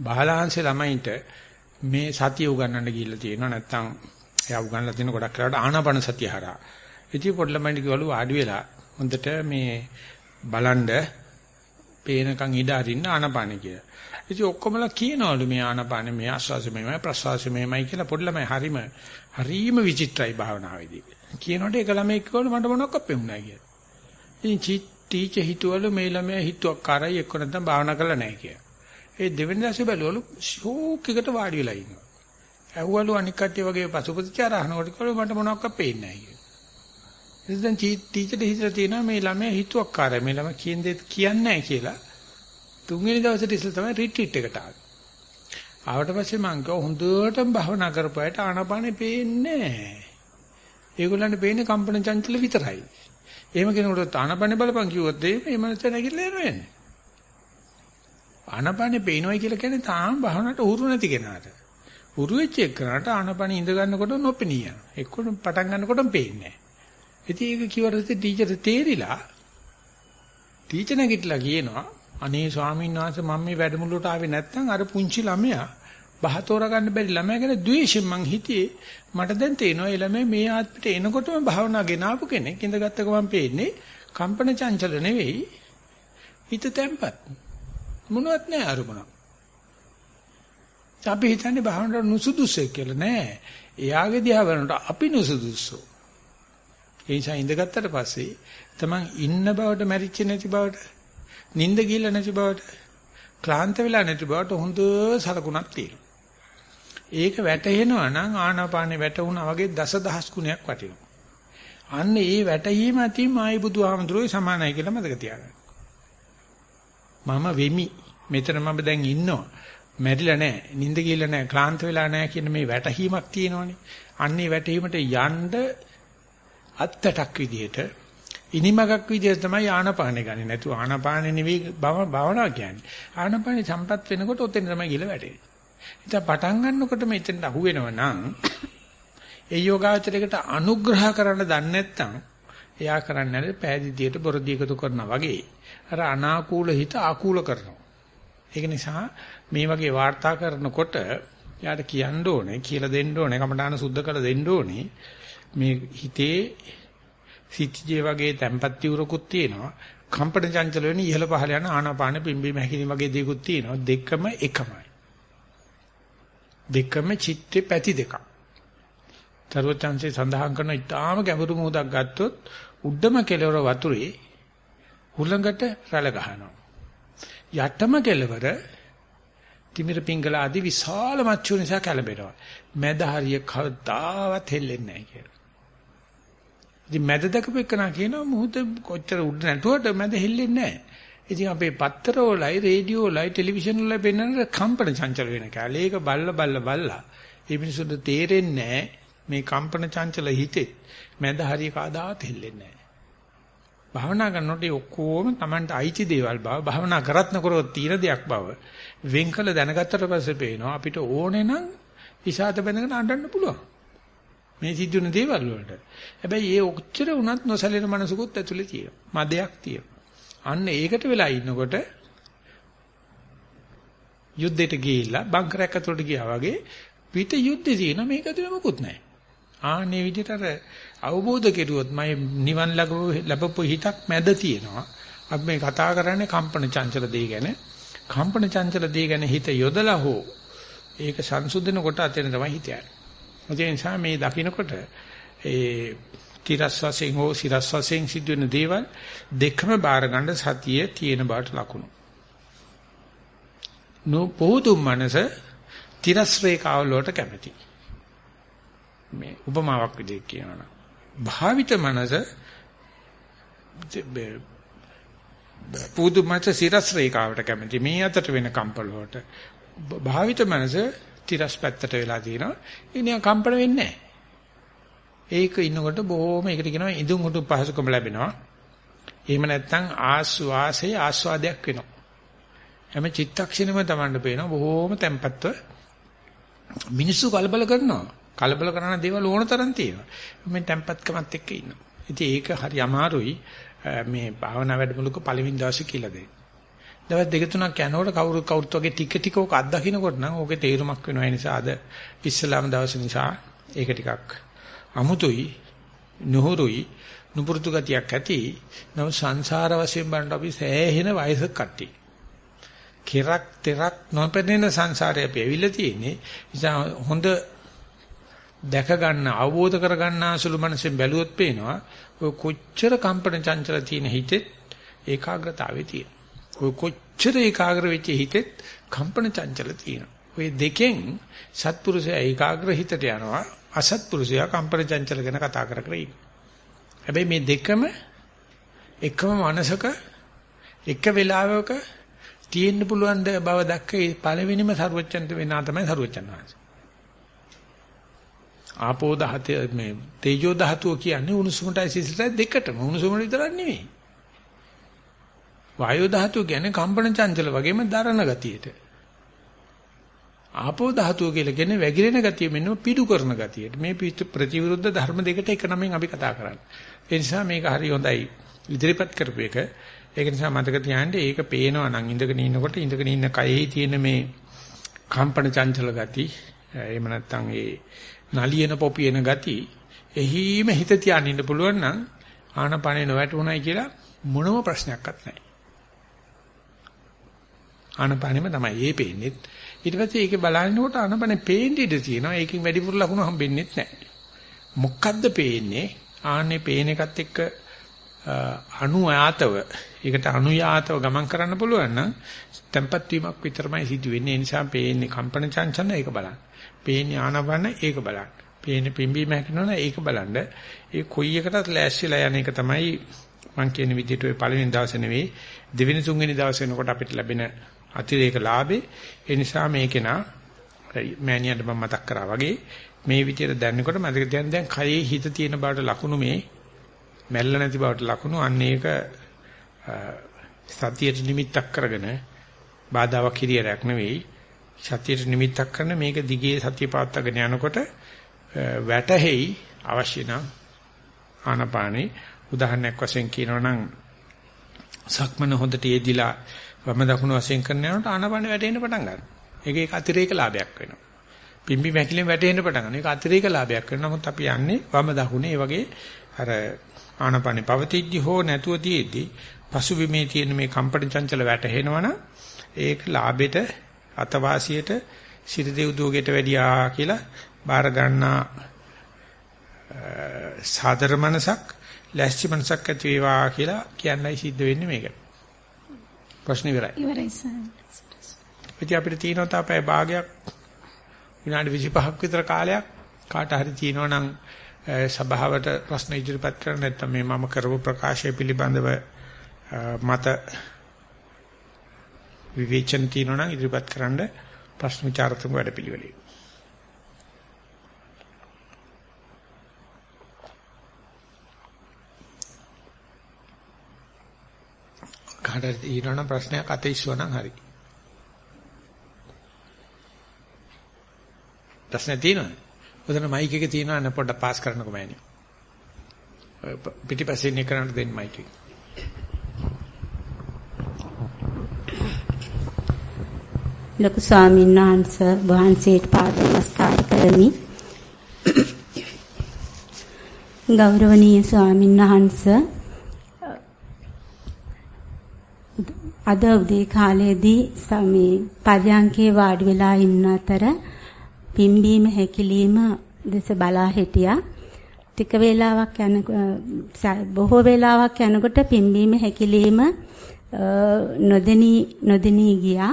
බාලාංශ ළමයින්ට මේ සතිය උගන්වන්න ගිහිල්ලා තියෙනවා නැත්තම් එයා උගන්වලා තියෙන ගොඩක් කරලා ආනාපාන සතිය හරහා. ඉතින් පොඩි ළමයින්ට කිව්වලු ආඩි වෙලා හොඳට මේ බලන්ඩ පේනකන් ඉඩ අරින්න ආනාපාන කියලා. ඉතින් ඔක්කොමලා කියනවලු මේ ආනාපාන මේ ආස්වාසය මෙමය ප්‍රසවාසය මෙමය කියලා පොඩි ළමයි හරිම හරිම විචිත්‍රයි භාවනාවේදී. කියනකොට ඒක ළමයි කිව්වලු මට මොනවක් පෙමුණා කියලා. ඉතින් ටීචර් හිතුවලු මේ ළමයා හිතුවක් කරයි එක්ක නැත්නම් භාවනා කරලා නැහැ කියලා. ඒ දෙවෙනි දවසේ බැලුවලු ෂෝක් එකට වාඩි වෙලා ඉන්නවා. ඇහුවලු අනික් කට්ටිය වගේ පසුපතිචාර අහනකොට කිව්වලු මට මොනවක් පේන්නේ නැහැ කියලා. ඉතින් ටීචර් හිතලා තියෙනවා මේ ළමයා හිතුවක් කරයි මේ ළමයා කියන දේ කියන්නේ නැහැ කියලා. තුන්වෙනි දවසේ ඉස්සෙල් තමයි රිට්‍රීට් එකට ආවේ. ආවට පස්සේ මං කිව්වා හොඳටම භවනා කරපුවාට ආනාපානෙ පේන්නේ නැහැ. ඒගොල්ලන්ට පේන්නේ කම්පන චංචල විතරයි. එහෙම කෙනෙකුට ආනාපානෙ බලපන් කිව්වොත් ඒ මනස නැගිටලා යනවා. ආනපනේ පේනවයි කියලා කියන්නේ තාම භවනට උරු නැති කෙනාට. උරු වෙච්ච එකනට ආනපනේ ඉඳ ගන්නකොට නොපෙනී යනවා. එක්කොම පටන් ගන්නකොටම පේන්නේ නැහැ. ඉතින් ඒක කිව්වට ටීචර් තේරිලා ටීචර් නැගිටලා කියනවා අනේ ස්වාමීන් වහන්සේ මම මේ වැඩමුළුවට ආවේ නැත්නම් අර පුංචි ළමයා බහතෝර ගන්න බැරි ළමයා ගැන ද්වේෂයෙන් මං හිතියේ මට දැන් තේනවා ඒ ළමයා මේ ආත්මෙට එනකොටම භාවනා ගෙනාවු කෙනෙක් ඉඳගත්ත ගමන් පේන්නේ කම්පන චංචල නෙවෙයි හිත තැම්පත් මොනවත් නැහැ අරුමන. අපි හිතන්නේ භාවනාවට නුසුදුසෙක් කියලා නෑ. එයාගේ දිහා බලනකොට අපි නුසුදුසු. ඒ නිසා ඉඳගත්තට පස්සේ තමන් ඉන්න බවට මැරිච්ච නැති බවට, නිින්ද ගිහලා නැති බවට, ක්ලාන්ත වෙලා නැති බවට හොඳ සලකුණක් තියෙනවා. ඒක වැටහෙනවා නම් ආනාපානේ වැටුණා වගේ දසදහස් ගුණයක් වටිනවා. අන්න ඒ වැටහීම අතින් මායි බුදුහාමුදුරුවෝ සමානයි කියලා මතක තියාගන්න. මම වෙමි. මෙතන මම දැන් ඉන්නවා. මැරිලා නැහැ. නිින්ද ගිහලා නැහැ. ක්ලාන්ත වෙලා නැහැ කියන මේ වැටහීමක් තියෙනවනේ. අන්නේ වැටහීමට යන්න අත්තටක් විදිහට ඉනිමගක් විදිහට තමයි ආනපානෙ ගන්නේ. නැතු ආනපානෙ නෙවෙයි භාවනාව කියන්නේ. ආනපානෙ සම්පත් වෙනකොට ඔතෙන් තමයි ගිල වැටෙන්නේ. ඉතින් පටන් ගන්නකොට මෙතෙන්ට අහු වෙනව නම් ඒ යෝගාචරයකට අනුග්‍රහ කරන්න දන්නේ නැත්නම් එයා කරන්නේ නැහැ පෑදීදියට බොරදී එකතු කරනවා වගේ. අර අනාකූල හිත ආකූල කරනවා. ඒක නිසා මේ වගේ වාර්තා කරනකොට යාට කියන්න ඕනේ කියලා දෙන්න ඕනේ කමඨාන සුද්ධ කරලා දෙන්න ඕනේ. මේ හිතේ සිත්ජේ වගේ තැම්පත් තිවුරකුත් තියෙනවා. කම්පන චංචල වෙන ඉහළ පහළ යන ආනාපාන පිම්බීම හැකිලිම වගේ දේකුත් තියෙනවා. දෙකම එකමයි. දෙකම චිත්තේ පැති දෙකක් තරුවචන්සේ සඳහන් කරන ඉතාම ගැඹුරු මොහොතක් ගත්තොත් උඩම කෙළවර වතුරේ හුළඟට රැළ ගහනවා. යටම කෙළවර තිමිර පිංගල ආදී විශාල මච්චු නිසා කැළඹෙනවා. මැද හරිය කවදාවත් හෙල්ලෙන්නේ නැහැ කියලා. ඉතින් මැද දකපු එකනා කියනවා මුහුද කොච්චර උඩ නැටුවට මැද හෙල්ලෙන්නේ නැහැ. ඉතින් අපේ පත්තර වලයි රේඩියෝ වලයි ටෙලිවිෂන් වලයි පෙන්වන කම්පන චංචල වෙන කාලේ. ඒක බල්ල බල්ල බල්ලා. ඒ මිනිසුන්ට තේරෙන්නේ මේ කම්පන චංචල හිතේ මැද හරිය කාදාවත් හෙල්ලෙන්නේ නැහැ. භාවනා කරනකොට ඔක්කොම Tamanට අයිති දේවල් බව භාවනා කරත් නකරොත් තියෙන දෙයක් බව වෙන් කළ දැනගත්තට පස්සේ පේනවා අපිට ඕනේ නම් ඉසాత බැඳගෙන අඬන්න පුළුවන්. මේ සිද්ධ වෙන දේවල් වලට. හැබැයි ඒ ඔච්චර උනත් නොසැලෙන මනසකුත් ඇතුලේ තියෙනවා. මදයක් තියෙනවා. අන්න ඒකට වෙලා ඉන්නකොට යුද්ධයට ගිහිල්ලා බංකරයක් ඇතුලට ගියා වගේ පිට යුද්ධේ තියෙන මේක ඇතුලේ මොකුත් නැහැ. ආන්නේ විදිහට අර අවබෝධ කෙරුවොත් මම නිවන් ලැබපු හිතක් මැද තියෙනවා. අපි මේ කතා කරන්නේ කම්පන චංචල දෙය ගැන. කම්පන චංචල දෙය ගැන හිත යොදලා හෝ ඒක සංසුද්ධන කොට අතෙන් තමයි හිත යන්නේ. ඒ නිසා මේ දකින්නකොට ඒ තිරස් වශයෙන් හෝ සිරස් වශයෙන් සිදුවෙන දේවල් දෙකම බාර ගන්න සතිය තියෙන බාට ලකුණු. නෝ පොහුතුම් මනස තිරස් රේඛාව වලට කැමති. මේ උපමාවක් විදිහට කියනවා. භාවිත මනස පුදු මත සිරස් රේඛාවට කැමති. මේ අතට වෙන කම්පල වලට. භාවිත මනස තිරස් පැත්තට වෙලා තියෙනවා. ඉතින් කම්පන වෙන්නේ නැහැ. ඒක ඉන්නකොට බොහොම ඒකට කියනවා ඉදුම් උඩු පහසුකම ලැබෙනවා. එහෙම නැත්නම් ආස්වාසය ආස්වාදයක් වෙනවා. හැම චිත්තක්ෂණෙම Tamanට පේනවා බොහොම tempatව මිනිස්සු කලබල කරනවා. කලබල කරන දේවල් ඕන තරම් තියෙනවා. මේ tempatකමත් එක්ක ඉන්නවා. ඉතින් ඒක හරි අමාරුයි මේ භාවනා වැඩමුළුක පළවෙනි දවසේ කියලා දෙන්න. දවස් දෙක තුනක් යනකොට කවුරු කවුරුත් වගේ ටික ටික ඕක අත්දකින්නකොට නම් ඕකේ තේරුමක් වෙනවා. ඒ නිසා අද ඉස්ලාම දවස් නිසා ඒක ටිකක් අමුතුයි නුහුරුයි නුපුරුතු ගතියක් ඇති නම සංසාර වශයෙන් බලනකොට අපි සෑහෙන වයසක කට්ටිය. කෙරක් තෙරක් නොපෙනෙන සංසාරය අපි ඇවිල්ලා තියෙන්නේ. නිසා හොඳ දැක ගන්න අවබෝධ කර ගන්න අසුළු මනසෙන් බැලුවොත් පේනවා ඔය කොච්චර කම්පන චංචල තියෙන හිතෙත් ඒකාග්‍රතාවේ තියෙන. ඔය කොච්චර ඒකාග්‍ර වෙච්ච හිතෙත් කම්පන චංචල තියෙනවා. ওই දෙකෙන් සත්පුරුෂයා ඒකාග්‍ර හිතට යනවා අසත්පුරුෂයා කම්පන චංචල ගැන කතා කර කර හැබැයි මේ දෙකම එකම මනසක එක වෙලාවක තියෙන්න පුළුවන් බව දැක්කේ පළවෙනිම ਸਰවචන්ත වෙනා තමයි ਸਰවචන් වහන්සේ. ආපෝ දහතේ මේ තේජෝ ධාතුව කියන්නේ උණුසුමටයි සිසිලටයි දෙකටම උණුසුම විතරක් නෙවෙයි. වායෝ ධාතුව කියන්නේ කම්පන චංචල වගේම දරණ ගතියට. ආපෝ ධාතුව කියලා කියන්නේ වැగిරෙන ගතිය මෙන්න පිඩු කරන ගතියට. මේ ප්‍රතිවිරුද්ධ ධර්ම දෙකට එක නමෙන් අපි කතා කරන්නේ. ඒ නිසා මේක හරි හොඳයි ඉදිරිපත් කරපු එක. ඒක නිසා මතක තියාගන්න ඒක පේනවා නම් ඉඳගෙන ඉන්නකොට ඉඳගෙන ඉන්න කයෙහි තියෙන මේ කම්පන චංචල ගති එහෙම නැත්නම් ඒ නලියන පොපියන ගති එහිම හිත තියාගෙන ඉන්න පුළුවන් නම් ආනපනේ නොවැටුණයි කියලා මොනම ප්‍රශ්නයක්වත් නැහැ. ආනපනෙම තමයි ඒ පේන්නේ. ඊට පස්සේ ඒකේ බලනකොට අනබනේ පේන්න ඉඩ තියෙනවා. ඒකෙන් වැඩිපුර ලකුණු හම්බෙන්නේ නැහැ. මොකද්ද පේන්නේ? ආන්නේ පේන එකත් එක්ක අනුයාතව ඒකට අනුයාතව ගමන් කරන්න පුළුවන් නම් tempat වීමක් විතරමයි සිදු වෙන්නේ. ඒ නිසා පේන්නේ කම්පන චංචන ඒක බලන්න. පේන්නේ ආනවන ඒක බලන්න. පේන්නේ පිම්බීම හැකිනවන ඒක බලන්න. ඒ කොයි එකටත් ලෑස්තිලා යන එක තමයි මම කියන විදිහට ඔය පළවෙනි දවසේ නෙවෙයි දෙවෙනි තුන්වෙනි දවසේ වෙනකොට අපිට ලැබෙන අතිරේක ලාභේ. ඒ නිසා මේකේනා මෑණියන්ට මම මතක් කරා වගේ මේ විදියට දැනනකොට මතක තියන්න දැන් කයේ හිත තියෙන බවට ලකුණු මේ මැල්ල නැති බවට ලකුණු. අන්න ඒක සතියට නිමිත්තක් කරගෙන බාධාවක් හිරියරයක් නෙවෙයි. සතියට නිමිත්තක් කරන මේක දිගේ සතිය පාත්තගෙන යනකොට වැටහෙයි අවශ්‍ය නම් ආනපානේ. උදාහරණයක් වශයෙන් කියනවා නම් සක්මන හොඳට යෙදිලා වම දකුණු වශයෙන් කරන යනකොට ආනපන වැටෙන්න පටන් ගන්නවා. ඒක ඒක අතිරේක ලාභයක් වෙනවා. පිම්බි මැකිලෙන් වැටෙන්න පටන් ගන්නවා. ඒක අතිරේක ලාභයක් වෙනවා. නමුත් අපි යන්නේ වම දකුණේ ඒ වගේ අර ආනපනේ පවතිද්දි හෝ නැතුව තියේදී පසුබිමේ තියෙන මේ කම්පන චංචල වැටෙනවනම් ඒක ලාභෙට අතවාසියට සිරිදෙව් දුවගෙට වැඩියා කියලා බාර ගන්නා සාදර මනසක් ලැස්ති මනසක් ඇති වේවා කියලා කියන්නයි සිද්ධ වෙන්නේ මේකට. ප්‍රශ්න ඉවරයි. ඉවරයි සර්. ඉතින් අපිට තියෙනවා තාපය භාගයක් විනාඩි 25ක් විතර කාලයක් කාට හරි තියෙනවා නම් සභාවට ප්‍රශ්න ඉදිරිපත් කරන්න නැත්නම් මේ මම කරපු ප්‍රකාශය පිළිබඳව මත විවේචන තියෙනවා නම් ඉදිරිපත් කරන්න ප්‍රශ්න විචාරතුංග වැඩපිළිවෙලේ. කාටද ඊනවනම් ප්‍රශ්නයක් අතේ ඉස්සුවනම් හරි. ප්‍රශ්න තියෙනවද? උදේන මයික් එක තියෙනවා නේ පොඩ්ඩක් පාස් කරන්නකෝ මෑණියෝ. පිටිපස්සේ ඉන්න කරන්ට දෙන්න මයික් එක. ලොකු ස්වාමීන් වහන්සේ වහන්සේට පාද නමස්කාර කරමි. ගෞරවනීය ස්වාමීන් වහන්සේ අද උදේ කාලයේදී සමේ පර්යංකේ වාඩි වෙලා ඉන්න අතර පිම්බීම හැකිලිම දෙස බලා හිටියා. ටික වේලාවක් යන බොහෝ වේලාවක් යනකොට පිම්බීම හැකිලිම නොදෙනී නොදෙනී ගියා.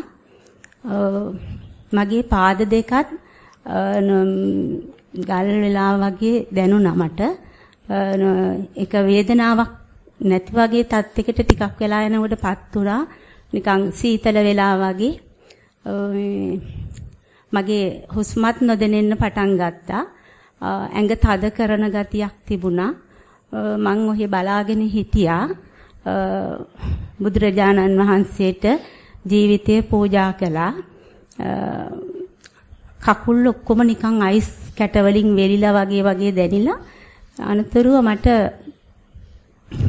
මගේ පාද දෙකත් ගල් වෙලා වගේ දැනුණා මට. ඒක වේදනාවක් නැති වගේ තත්යකට ටිකක් වෙලා යනකොට පත් උනා. නිකන් සීතල වෙලා වගේ මගේ හුස්මත් නොදැනෙන්න පටන් ගත්තා. ඇඟ තද කරන ගතියක් තිබුණා. මං ඔහි බලාගෙන හිටියා. බුදුරජාණන් වහන්සේට ජීවිතය පූජා කළා. කකුල් ඔක්කොම නිකන් අයිස් කැට වලින් වෙලිලා වගේ වගේ දැනිලා අනතුරුව මට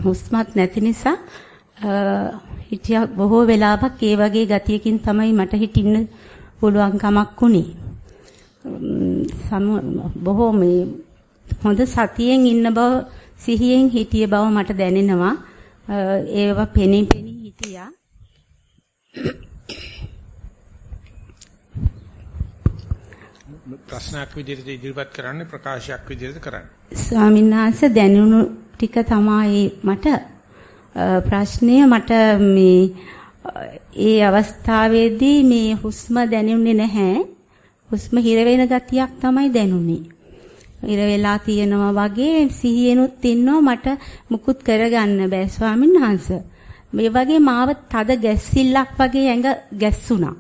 හුස්මත් නැති නිසා හිටියා බොහෝ වෙලාවක් ඒ වගේ ගතියකින් තමයි මට හිටින්න පුළුවන් කමක් උනේ. සම බොහෝ මේ හොඳ සතියෙන් ඉන්න බව සිහියෙන් හිටිය බව මට දැනෙනවා. ඒව පෙනී පෙනී හිටියා. ප්‍රශ්නයක් විදිහට ඉදිරිපත් කරන්නේ ප්‍රකාශයක් විදිහට කරන්නේ. ස්වාමීන් වහන්සේ දැනුණු ටික තමයි මට ප්‍රශ්නය මට මේ ඒ අවස්ථාවේදී මේ හුස්ම දැනුනේ නැහැ. හුස්ම හිර වෙන ගතියක් තමයි දැනුනේ. හිර වෙලා තියෙනවා වගේ සිහියෙනුත් ඉන්නවා මට මුකුත් කරගන්න බෑ ස්වාමීන් වහන්සේ. මේ වගේ මාව තද ගැස්සිල්ලක් වගේ ඇඟ ගැස්සුණා.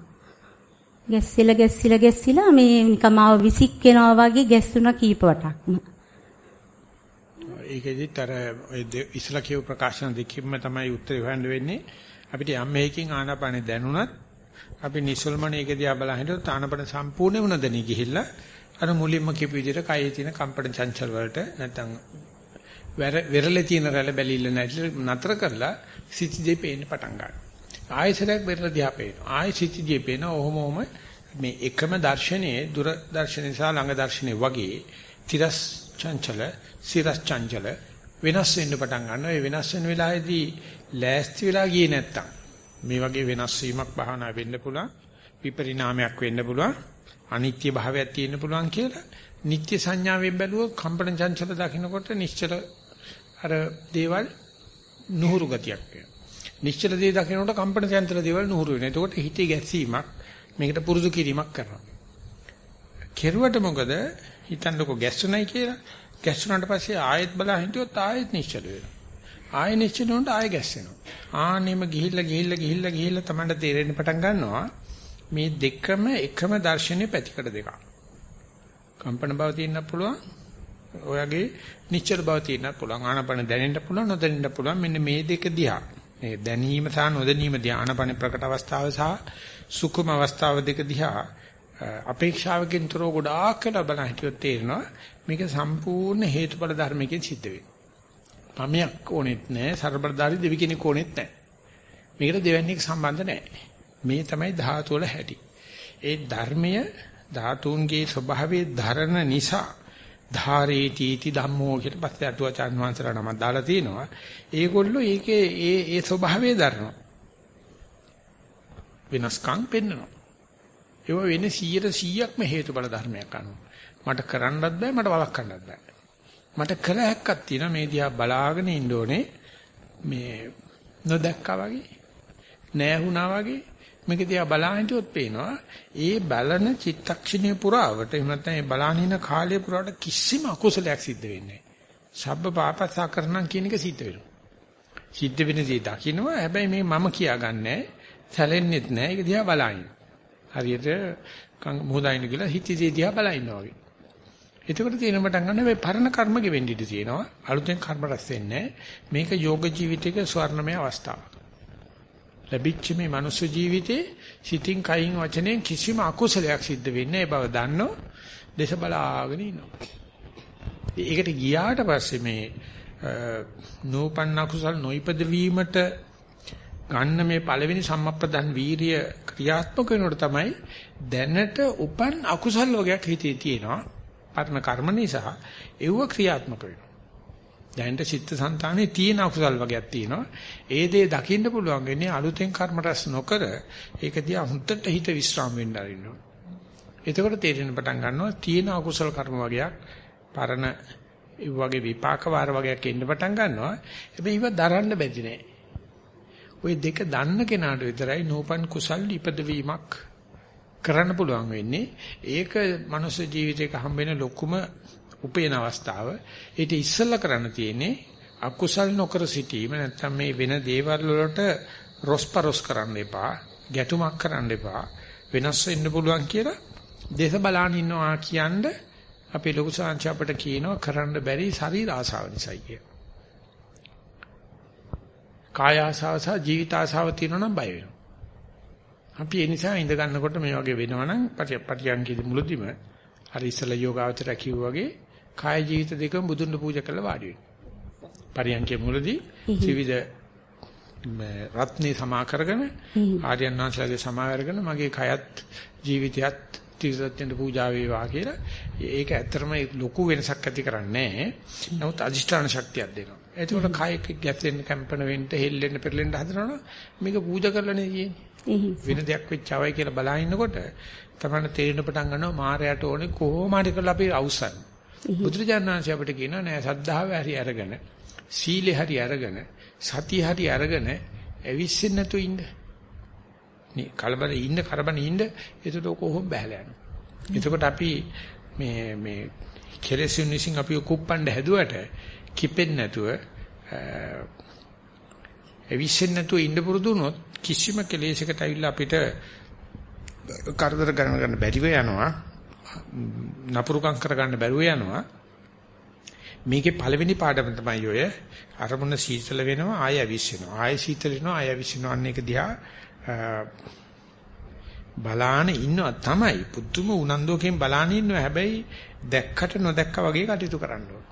ගැස්සිලා ගැස්සිලා ගැස්සිලා මේ නිකන් මාව විසික්කනවා වගේ ගැස්සුණා කීප වටක්ම. ඒකෙදිත් අර ඉස්ලා කියව ප්‍රකාශන දෙකකින්ම තමයි උත්තර හොයන්න වෙන්නේ. අපිට යම් මේකින් ආනාපානෙ දැනුණත් අපි නිසල්මණ ඒක දිහා බලන හිටියොත් ආනාපාන සම්පූර්ණ වුණ දෙනි ගිහිල්ලා අර මුලින්ම කියපු විදිහට කයේ තියෙන කම්පන චංචල වලට නැත්තම් වෙරළේ තියෙන රැළ බැලිල්ල නැතිල නතර කරලා සිතිජේ පේන්න පටන් ගන්නවා. ආයසරයක් වෙරළ දිහා පේනවා. ආය සිතිජේ පේන ඔහොම ඔහොම මේ එකම දර්ශනයේ දුර දර්ශනය සහ ළඟ දර්ශනය වගේ තිරස් චංචල සිරස් චංචල වෙනස් වෙන්න පටන් ගන්නවා. ඒ වෙනස් වෙන වෙලාවේදී ලෑස්ති වෙලා ගියේ නැත්තම් මේ වගේ වෙනස් වීමක් භාවනා වෙන්න පුළුවන්. විපරිණාමයක් වෙන්න පුළුවන්. අනිත්‍ය භාවයක් තියෙන්න පුළුවන් කියලා නිත්‍ය සංඥාවෙන් බැලුවොත් කම්පන චංචල දකින්නකොට නිශ්චල අර දේවල් නුහුරු ගතියක් වෙනවා. නිශ්චල දේ දකින්නකොට කම්පන චංචල දේවල් නුහුරු වෙනවා. එතකොට හිතේ ගැස්සීමක් මේකට පුරුදු කිරීමක් කරනවා. කෙරුවට මොකද හිතන්නකො ගැස්සුණයි කියලා ගැස්සුණාට පස්සේ ආයෙත් බලා හිටියොත් ආයෙත් නිශ්චල වෙනවා. ආයෙ නිශ්චල වුණාට ආයෙ ගැස්සෙනවා. ආනෙම ගිහිල්ලා ගිහිල්ලා ගිහිල්ලා ගිහිල්ලා තමයි තේරෙන්න පටන් ගන්නවා. මේ දෙකම එකම දර්ශනයේ පැතිකඩ දෙකක්. කම්පන බව තියෙන්න පුළුවන්. ඔයගේ නිශ්චල බව තියෙන්න පුළුවන්. ආනපන දැනෙන්න පුළුවන් නොදැනෙන්න පුළුවන්. මෙන්න මේ දෙක දිහා. මේ දැනීම සහ නොදැනීම දිහා ආනපන ප්‍රකට අවස්ථාව සහ සුකුම අවස්ථාව දෙක දිහා අපේක්ෂාවකින් තොරව ගොඩාක් වෙලා බලන හිටියොත් තේරෙනවා මේක සම්පූර්ණ හේතුඵල ධර්මයකින් සිද්ධ වෙන්නේ. පමයක් ඕනෙත් නැහැ, ਸਰබලදාරි දෙවි කෙනෙක් ඕනෙත් නැහැ. මේකට දෙවන්නේක සම්බන්ධ නැහැ. මේ තමයි ධාතු වල හැටි. ඒ ධර්මය ධාතුන්ගේ ස්වභාවයේ ධරණ නිසා ධාරේති इति ධම්මෝ කියලා පස්සේ අටුවචාන් වහන්සේලා නම දාලා තිනවා. ඒගොල්ලෝ ඒකේ ඒ ඒ ස්වභාවය දරනවා. වෙනස්කම් පෙන්වනවා. ඒව වෙන්නේ 100%ක්ම හේතුඵල ධර්මයක් අනුව. මට කරන්නත් බෑ මට වළක්වන්නත් බෑ. මට කළ හැක්කක් තියෙනවා මේ දිහා බලාගෙන ඉන්න ඕනේ. මේ නොදැක්කා වගේ නැහැ වගේ මේක දිහා බලාගෙන හිටියොත් පේනවා ඒ බලන චිත්තක්ෂණයේ පුරාවට එහෙම නැත්නම් ඒ බලානින කාලය පුරාවට කිසිම අකුසලයක් සිද්ධ වෙන්නේ නැහැ. සබ්බ පාපස්සා කරනම් කියන එක සිද්ධ වෙනවා. සිද්ධ වෙන දේ දකින්නවා හැබැයි මේ මම කියාගන්නේ සැලෙන්නෙත් නැහැ ඒක දිහා බලනින්. හරියට මොහොතයින් කියලා හිතේ දිහා බලලා ඉන්නවා වගේ. එතකොට තියෙන පටන් ගන්න මේ පරණ කර්ම ගෙවෙන්න ඉඩ තියෙනවා. අලුතෙන් කර්ම රැස් වෙන්නේ මේක යෝග ජීවිතයක ස්වර්ණමය අවස්ථාවක්. ලැබිච්ච මේ මනුස්ස ජීවිතේ සිතින් කයින් වචනෙන් කිසිම අකුසලයක් සිද්ධ වෙන්නේ නැහැ බව දන්නෝ දේශ බලාගෙන ඉන්නවා. ඒකට ගියාට පස්සේ මේ නූපන්න කුසල් නොයිපද වීමට ගන්න මේ පළවෙනි සම්මප්පදන් වීරිය ක්‍රියාත්මක වෙනකොට තමයි දැනට උපන් අකුසල් වර්ගයක් හිතේ තියෙනවා. පරණ කර්ම නිසා ඒව ක්‍රියාත්මක වෙනවා. දැනට චිත්තසංතානේ තියෙන අකුසල් වර්ගයක් තියෙනවා. ඒ දේ දකින්න පුළුවන් වෙන්නේ අලුතෙන් කර්ම රැස් නොකර ඒක දිහා හුත්තට හිත විස්්‍රාම වෙන්න අරින්න. එතකොට තේරෙන පටන් ගන්නවා තියෙන අකුසල කර්ම වර්ගයක් පරණ ඒ වගේ විපාක වාර වගේක් එන්න පටන් ගන්නවා. හැබැයි ඒව දරන්න බැරි නෑ. ওই දෙක දන්න කෙනාට විතරයි නෝපන් කුසල් ඉපදවීමක් කරන්න පුළුවන් වෙන්නේ. ඒක මනුස්ස ජීවිතයක හම්බෙන ලොකුම උපේන අවස්ථාව. ඊට ඉස්සෙල්ලා කරන්න තියෙන්නේ අකුසල් නොකර සිටීම නැත්නම් මේ වෙන දේවල් වලට රොස්පරොස් කරන්න එපා. ගැටුමක් කරන්න එපා. වෙනස් වෙන්න පුළුවන් කියලා දේශ බලන් ඉන්නවා කියන්නේ අපේ ලොකු සංච අපිට කියනවා කරන්න බැරි ශරීර ආසාව නිසායි කිය. කාය ආසාව සහ ජීවිත ආසාව තියෙනවා නම් බය වෙනවා. අපි ඒ නිසා ඉඳ ගන්නකොට මේ වගේ වෙනවනම් පටියන්කේ මුලදිම හරි ඉස්සලා යෝගාවචර කිව්වා වගේ කාය ජීවිත දෙකම බුදුන් පූජා කරලා වාඩි වෙනවා. පරියන්කේ මුලදී ත්‍රිවිධ රත්නේ සමා කරගෙන ආර්යයන් වහන්සේලාගේ සමා අරගෙන මගේ කයත් ජීවිතයත් ත්‍රිසත්‍යන්ට පූජා වේවා කියලා. ඒක ඇත්තටම ලොකු වෙනසක් ඇති කරන්නේ නැහැ. නමුත් අදිෂ්ඨාන ශක්තියක් දෙනවා. එතකොට කායක ගැටෙන්න කම්පන වෙන්න, හෙල්ලෙන්න, පෙරලෙන්න හදනවනම් මේක පූජා කරලානේ තියෙන්නේ. වෙන දෙයක් වෙච්චවයි කියලා බලා ඉන්නකොට තමයි තේරෙන පටන් ගන්නවා මායයට ඕනේ කොහොම හරි කරලා අපි අවසන්. බුදුරජාණන් වහන්සේ අපිට කියනවා නෑ සද්ධාව හරි අරගෙන, සීලේ හරි අරගෙන, සතිය හරි අරගෙන ඇවිස්සෙන්නේ නැතු ඉන්න. නේ කලබල ඉන්න කරබන ඉන්න එතකොට කොහොම බහැලා යනවා. එතකොට අපි මේ මේ කෙලෙසුන් විසින් අපි කුප්පණ්ඩ හැදුවට කිපෙන්නේ නැතුව එවිස්සෙන්නේ නැතුව ඉන්න පුරුදු වුණොත් කිසිම කෙලෙසයකට ඇවිල්ලා අපිට කරදර ගන්න ගන්න බැරිව යනවා. නපුරුකම් කරගන්න බැරුව යනවා. මේකේ පළවෙනි පාඩම තමයි ඔය අරමුණ සීතල වෙනවා ආය අවිස්සෙනවා ආය සීතල වෙනවා ආය අවිස්සෙනවා අන්න එක දිහා බලාන ඉන්නවා තමයි පුදුම උනන්දුවකින් බලාන ඉන්නවා හැබැයි දැක්කට නොදැක්කා වගේ කටයුතු කරන්න ඕන.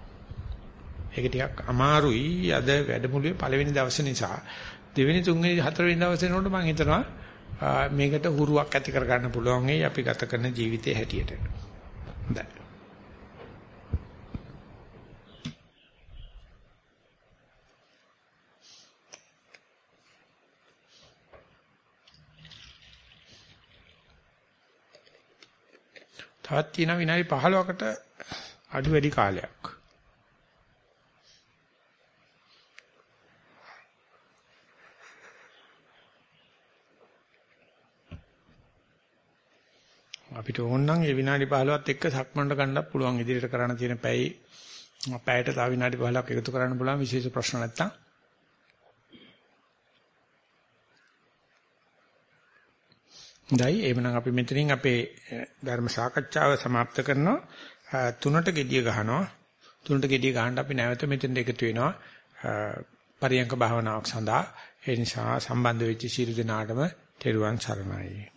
ඒක ටිකක් අමාරුයි අද වැඩමුළුවේ පළවෙනි දවසේ නිසා දෙවෙනි තුන්වෙනි හතරවෙනි දවසේ නෝට මම හිතනවා මේකට හුරුවක් ඇති කරගන්න පුළුවන් වෙයි අපි ගත කරන ජීවිතයේ හැටියට. හොඳයි. තවත් තියෙන විනාඩි 15කට අඩු වැඩි කාලයක්. අපිට ඕන නම් ඒ විනාඩි 15ත් එක්ක සක්මන්ට ගන්නත් පුළුවන් ඉදිරියට කරන්න තියෙන පැයි පැයට තව විනාඩි 15ක් එකතු කරන්න පුළුවන් විශේෂ ප්‍රශ්න නැත්තම් හොඳයි එහෙනම් අපි මෙතනින් අපේ ධර්ම සාකච්ඡාව સમાપ્ત කරනවා තුනට gediya ගහනවා තුනට gediya ගහන්න අපි නැවත මෙතෙන්ට එකතු වෙනවා පරියංක භාවනාවක් සඳහා ඒ නිසා සම්බන්ධ වෙච්ච සියලු දෙනාටම තෙරුවන් සරණයි